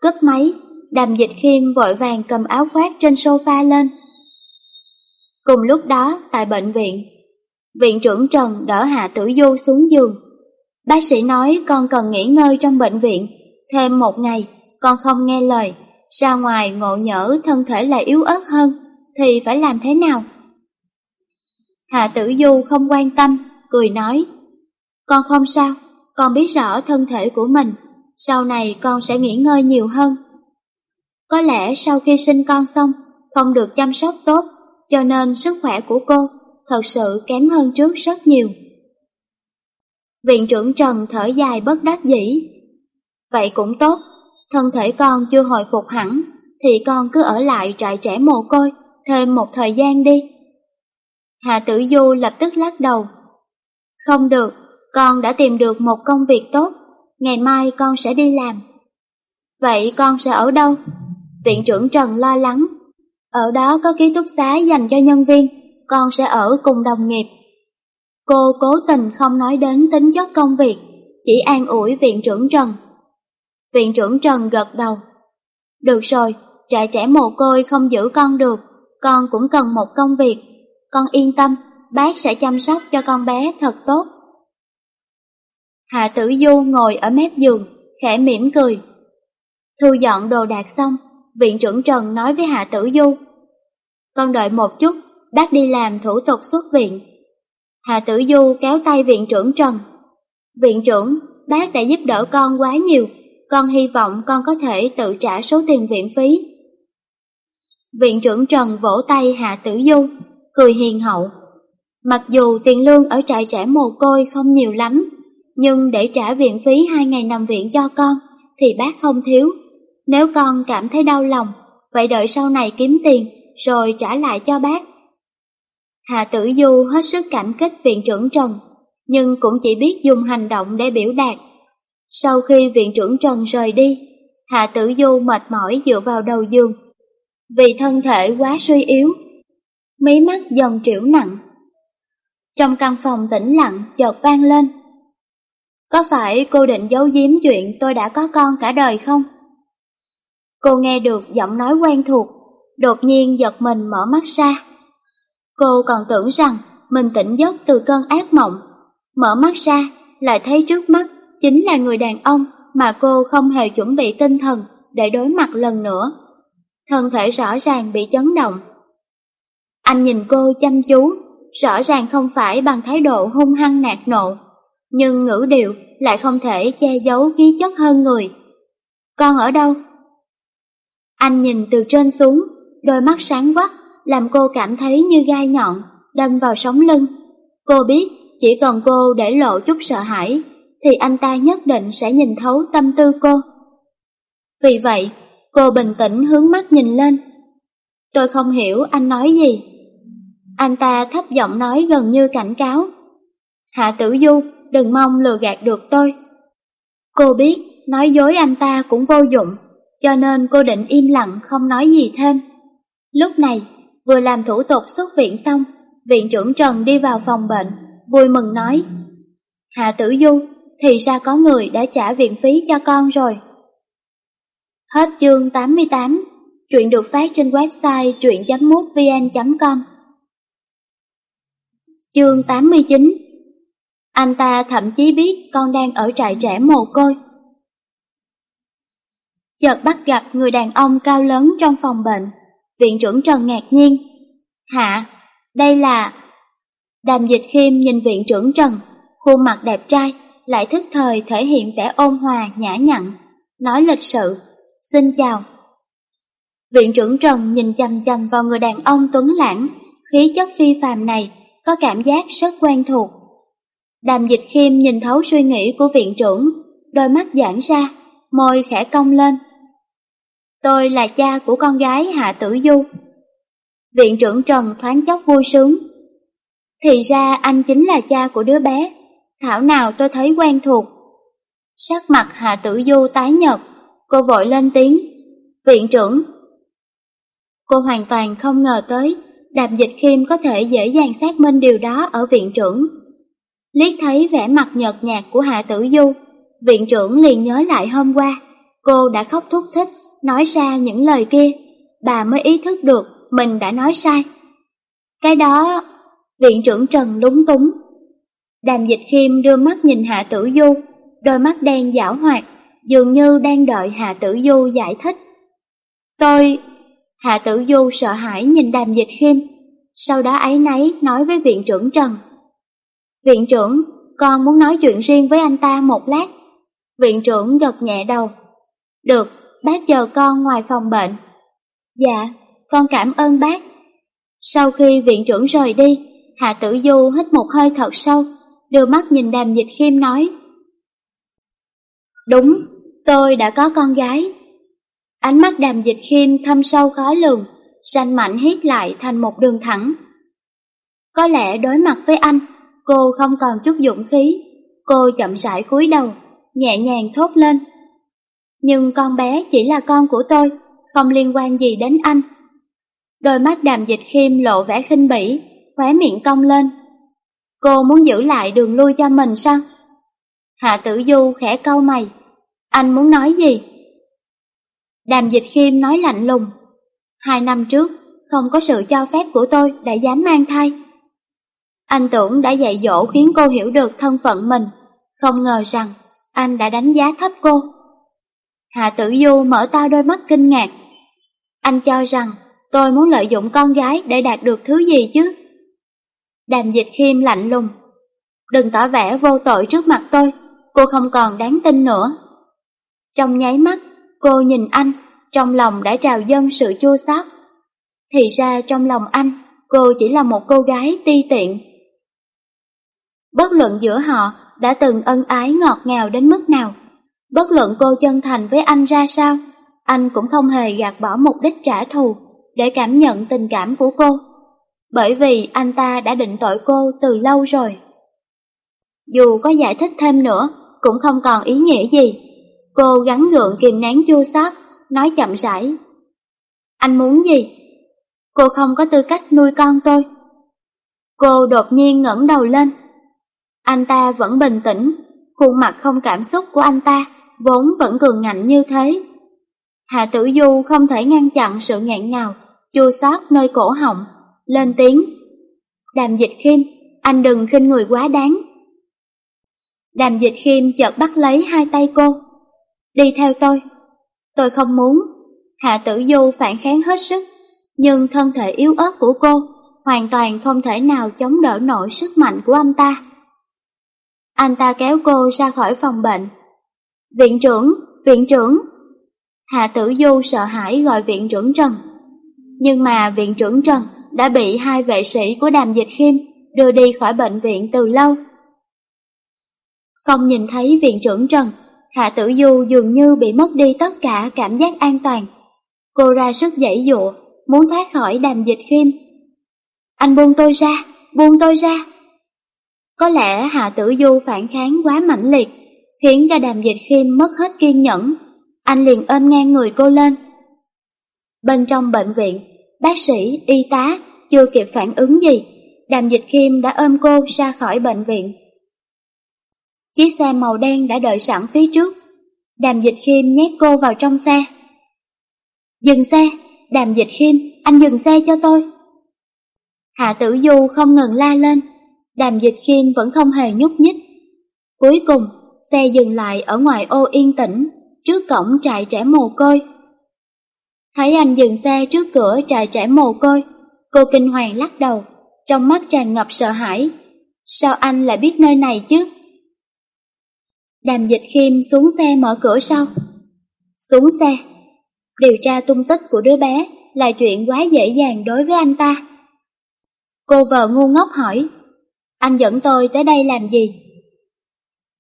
S1: Cất máy, đàm dịch khiêm vội vàng cầm áo khoác trên sofa lên. Cùng lúc đó, tại bệnh viện, viện trưởng Trần đỡ Hạ Tử Du xuống giường. Bác sĩ nói con cần nghỉ ngơi trong bệnh viện, thêm một ngày, con không nghe lời, ra ngoài ngộ nhỡ thân thể lại yếu ớt hơn, thì phải làm thế nào? Hạ Tử Du không quan tâm, cười nói, con không sao, con biết rõ thân thể của mình, sau này con sẽ nghỉ ngơi nhiều hơn. Có lẽ sau khi sinh con xong, không được chăm sóc tốt, cho nên sức khỏe của cô thật sự kém hơn trước rất nhiều. Viện trưởng Trần thở dài bất đắc dĩ. Vậy cũng tốt, thân thể con chưa hồi phục hẳn, thì con cứ ở lại trại trẻ mồ côi thêm một thời gian đi. Hạ Tử Du lập tức lắc đầu. Không được, con đã tìm được một công việc tốt, ngày mai con sẽ đi làm. Vậy con sẽ ở đâu? Viện trưởng Trần lo lắng. Ở đó có ký túc xá dành cho nhân viên, con sẽ ở cùng đồng nghiệp. Cô cố tình không nói đến tính chất công việc, chỉ an ủi viện trưởng Trần. Viện trưởng Trần gật đầu. Được rồi, trại trẻ mồ côi không giữ con được, con cũng cần một công việc. Con yên tâm, bác sẽ chăm sóc cho con bé thật tốt. Hạ Tử Du ngồi ở mép giường, khẽ mỉm cười. Thu dọn đồ đạc xong, viện trưởng Trần nói với Hạ Tử Du. Con đợi một chút, bác đi làm thủ tục xuất viện. Hạ Tử Du kéo tay viện trưởng Trần. Viện trưởng, bác đã giúp đỡ con quá nhiều, con hy vọng con có thể tự trả số tiền viện phí. Viện trưởng Trần vỗ tay Hạ Tử Du, cười hiền hậu. Mặc dù tiền lương ở trại trẻ mồ côi không nhiều lắm, nhưng để trả viện phí hai ngày nằm viện cho con thì bác không thiếu. Nếu con cảm thấy đau lòng, vậy đợi sau này kiếm tiền rồi trả lại cho bác. Hạ Tử Du hết sức cảm kích viện trưởng Trần, nhưng cũng chỉ biết dùng hành động để biểu đạt. Sau khi viện trưởng Trần rời đi, Hạ Tử Du mệt mỏi dựa vào đầu giường. Vì thân thể quá suy yếu, mí mắt dần triểu nặng. Trong căn phòng tĩnh lặng chợt vang lên. Có phải cô định giấu giếm chuyện tôi đã có con cả đời không? Cô nghe được giọng nói quen thuộc, đột nhiên giật mình mở mắt ra. Cô còn tưởng rằng mình tỉnh giấc từ cơn ác mộng, mở mắt ra lại thấy trước mắt chính là người đàn ông mà cô không hề chuẩn bị tinh thần để đối mặt lần nữa. Thân thể rõ ràng bị chấn động. Anh nhìn cô chăm chú, rõ ràng không phải bằng thái độ hung hăng nạt nộ, nhưng ngữ điệu lại không thể che giấu khí chất hơn người. Con ở đâu? Anh nhìn từ trên xuống, đôi mắt sáng quắc, làm cô cảm thấy như gai nhọn, đâm vào sống lưng. Cô biết chỉ cần cô để lộ chút sợ hãi, thì anh ta nhất định sẽ nhìn thấu tâm tư cô. Vì vậy, cô bình tĩnh hướng mắt nhìn lên. Tôi không hiểu anh nói gì. Anh ta thấp giọng nói gần như cảnh cáo. Hạ tử du, đừng mong lừa gạt được tôi. Cô biết nói dối anh ta cũng vô dụng, cho nên cô định im lặng không nói gì thêm. Lúc này, vừa làm thủ tục xuất viện xong, viện trưởng Trần đi vào phòng bệnh, vui mừng nói. Hạ tử du, thì ra có người đã trả viện phí cho con rồi. Hết chương 88, truyện được phát trên website truyện.mútvn.com Chương 89 Anh ta thậm chí biết con đang ở trại trẻ mồ côi. Chợt bắt gặp người đàn ông cao lớn trong phòng bệnh, viện trưởng Trần ngạc nhiên. Hạ, đây là... Đàm dịch khiêm nhìn viện trưởng Trần, khuôn mặt đẹp trai, lại thức thời thể hiện vẻ ôn hòa, nhã nhặn, nói lịch sự, xin chào. Viện trưởng Trần nhìn chăm chăm vào người đàn ông tuấn lãng, khí chất phi phàm này, có cảm giác rất quen thuộc. Đàm dịch khiêm nhìn thấu suy nghĩ của viện trưởng, đôi mắt giãn ra, môi khẽ cong lên. Tôi là cha của con gái Hạ Tử Du. Viện trưởng Trần thoáng chốc vui sướng. Thì ra anh chính là cha của đứa bé, thảo nào tôi thấy quen thuộc. Sắc mặt Hạ Tử Du tái nhợt, cô vội lên tiếng. Viện trưởng. Cô hoàn toàn không ngờ tới, Đàm Dịch Khiêm có thể dễ dàng xác minh điều đó ở viện trưởng. Liếc thấy vẻ mặt nhợt nhạt của Hạ Tử Du, viện trưởng liền nhớ lại hôm qua, cô đã khóc thúc thích, nói ra những lời kia, bà mới ý thức được mình đã nói sai. Cái đó, viện trưởng Trần lúng túng. Đàm Dịch Khiêm đưa mắt nhìn Hạ Tử Du, đôi mắt đen giảo hoạt, dường như đang đợi Hạ Tử Du giải thích. Tôi... Hạ Tử Du sợ hãi nhìn Đàm Dịch Khiêm, sau đó ấy nấy nói với viện trưởng Trần. Viện trưởng, con muốn nói chuyện riêng với anh ta một lát. Viện trưởng gật nhẹ đầu. Được, bác chờ con ngoài phòng bệnh. Dạ, con cảm ơn bác. Sau khi viện trưởng rời đi, Hạ Tử Du hít một hơi thật sâu, đưa mắt nhìn đàm dịch khiêm nói. Đúng, tôi đã có con gái. Ánh mắt đàm dịch khiêm thâm sâu khó lường, ranh mạnh hít lại thành một đường thẳng. Có lẽ đối mặt với anh, cô không còn chút dũng khí. Cô chậm rãi cúi đầu, nhẹ nhàng thốt lên. Nhưng con bé chỉ là con của tôi, không liên quan gì đến anh. Đôi mắt đàm dịch khiêm lộ vẻ khinh bỉ, khóe miệng cong lên. Cô muốn giữ lại đường lui cho mình sao? Hạ tử du khẽ câu mày. Anh muốn nói gì? Đàm dịch khiêm nói lạnh lùng. Hai năm trước, không có sự cho phép của tôi đã dám mang thai. Anh tưởng đã dạy dỗ khiến cô hiểu được thân phận mình, không ngờ rằng anh đã đánh giá thấp cô. Hạ tử du mở to đôi mắt kinh ngạc. Anh cho rằng tôi muốn lợi dụng con gái để đạt được thứ gì chứ? Đàm dịch khiêm lạnh lùng. Đừng tỏ vẻ vô tội trước mặt tôi, cô không còn đáng tin nữa. Trong nháy mắt, cô nhìn anh, trong lòng đã trào dâng sự chua xót. Thì ra trong lòng anh, cô chỉ là một cô gái ti tiện. Bất luận giữa họ đã từng ân ái ngọt ngào đến mức nào, bất luận cô chân thành với anh ra sao, anh cũng không hề gạt bỏ mục đích trả thù để cảm nhận tình cảm của cô. Bởi vì anh ta đã định tội cô từ lâu rồi. Dù có giải thích thêm nữa, cũng không còn ý nghĩa gì. Cô gắn gượng kìm nén chua xót, nói chậm rãi. Anh muốn gì? Cô không có tư cách nuôi con tôi. Cô đột nhiên ngẩng đầu lên. Anh ta vẫn bình tĩnh, khuôn mặt không cảm xúc của anh ta vốn vẫn cường ngạnh như thế. Hạ tử du không thể ngăn chặn sự nghẹn ngào, chua xót nơi cổ họng, lên tiếng. Đàm dịch khiêm, anh đừng khinh người quá đáng. Đàm dịch khiêm chợt bắt lấy hai tay cô. Đi theo tôi. Tôi không muốn. Hạ tử du phản kháng hết sức, nhưng thân thể yếu ớt của cô hoàn toàn không thể nào chống đỡ nổi sức mạnh của anh ta. Anh ta kéo cô ra khỏi phòng bệnh. Viện trưởng, viện trưởng. Hạ Tử Du sợ hãi gọi viện trưởng Trần. Nhưng mà viện trưởng Trần đã bị hai vệ sĩ của đàm dịch khiêm đưa đi khỏi bệnh viện từ lâu. Không nhìn thấy viện trưởng Trần, Hạ Tử Du dường như bị mất đi tất cả cảm giác an toàn. Cô ra sức dãy dụa, muốn thoát khỏi đàm dịch khiêm. Anh buông tôi ra, buông tôi ra. Có lẽ Hạ Tử Du phản kháng quá mãnh liệt, khiến cho đàm dịch khiêm mất hết kiên nhẫn. Anh liền ôm ngang người cô lên. Bên trong bệnh viện, bác sĩ, y tá chưa kịp phản ứng gì, đàm dịch khiêm đã ôm cô ra khỏi bệnh viện. Chiếc xe màu đen đã đợi sẵn phía trước. Đàm dịch khiêm nhét cô vào trong xe. Dừng xe, đàm dịch khiêm, anh dừng xe cho tôi. Hạ tử du không ngừng la lên, đàm dịch khiêm vẫn không hề nhúc nhích. Cuối cùng, xe dừng lại ở ngoài ô yên tĩnh, trước cổng trại trẻ mồ côi. Thấy anh dừng xe trước cửa trại trẻ mồ côi, cô kinh hoàng lắc đầu, trong mắt tràn ngập sợ hãi. Sao anh lại biết nơi này chứ? Đàm dịch khiêm xuống xe mở cửa sau. Xuống xe. Điều tra tung tích của đứa bé là chuyện quá dễ dàng đối với anh ta. Cô vợ ngu ngốc hỏi, anh dẫn tôi tới đây làm gì?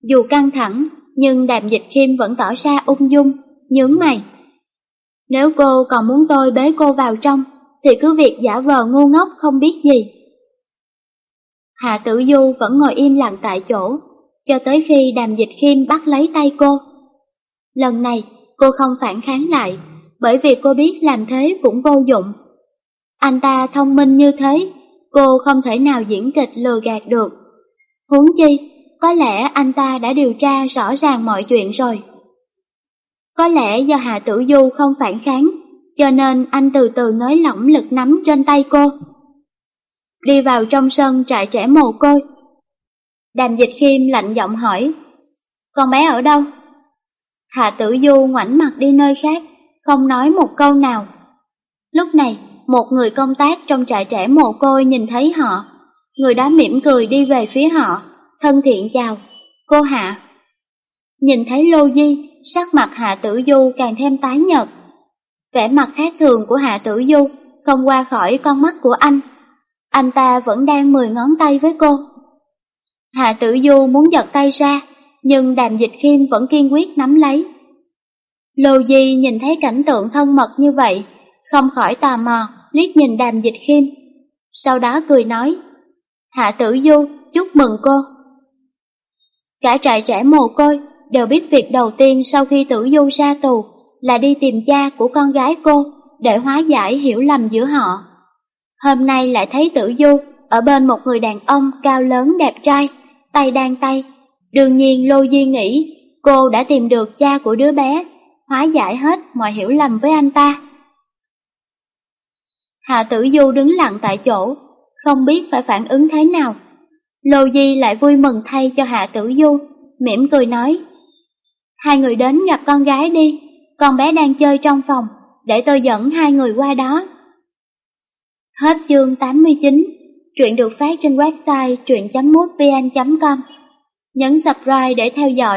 S1: Dù căng thẳng, nhưng đàm dịch khiêm vẫn tỏ ra ung dung, nhướng mày. Nếu cô còn muốn tôi bế cô vào trong, thì cứ việc giả vờ ngu ngốc không biết gì. Hạ tử du vẫn ngồi im lặng tại chỗ, cho tới khi đàm dịch khiêm bắt lấy tay cô. Lần này, cô không phản kháng lại, bởi vì cô biết làm thế cũng vô dụng. Anh ta thông minh như thế, cô không thể nào diễn kịch lừa gạt được. Huống chi, có lẽ anh ta đã điều tra rõ ràng mọi chuyện rồi. Có lẽ do Hạ Tử Du không phản kháng, cho nên anh từ từ nới lỏng lực nắm trên tay cô. Đi vào trong sân trại trẻ mồ côi, Đàm dịch khiêm lạnh giọng hỏi, con bé ở đâu? Hạ tử du ngoảnh mặt đi nơi khác, không nói một câu nào. Lúc này, một người công tác trong trại trẻ mồ côi nhìn thấy họ. Người đó mỉm cười đi về phía họ, thân thiện chào. Cô Hạ. Nhìn thấy Lô Di, sắc mặt Hạ Tử Du càng thêm tái nhợt. Vẻ mặt khác thường của Hạ Tử Du không qua khỏi con mắt của anh. Anh ta vẫn đang mười ngón tay với cô. Hạ Tử Du muốn giật tay ra, nhưng đàm dịch khiêm vẫn kiên quyết nắm lấy. Lô Di nhìn thấy cảnh tượng thân mật như vậy, không khỏi tò mò, liếc nhìn đàm dịch khiêm. Sau đó cười nói, Hạ Tử Du, chúc mừng cô. Cả trại trẻ mồ côi đều biết việc đầu tiên sau khi Tử Du ra tù là đi tìm cha của con gái cô để hóa giải hiểu lầm giữa họ. Hôm nay lại thấy Tử Du ở bên một người đàn ông cao lớn đẹp trai tay đang tay. Đương nhiên Lô Di nghĩ cô đã tìm được cha của đứa bé, hóa giải hết mọi hiểu lầm với anh ta. Hạ Tử Du đứng lặng tại chỗ, không biết phải phản ứng thế nào. Lô Di lại vui mừng thay cho Hạ Tử Du, mỉm cười nói. Hai người đến gặp con gái đi, con bé đang chơi trong phòng, để tôi dẫn hai người qua đó. Hết chương 89 Truyện được phát trên website truyện.mútvn.com. Nhấn subscribe để theo dõi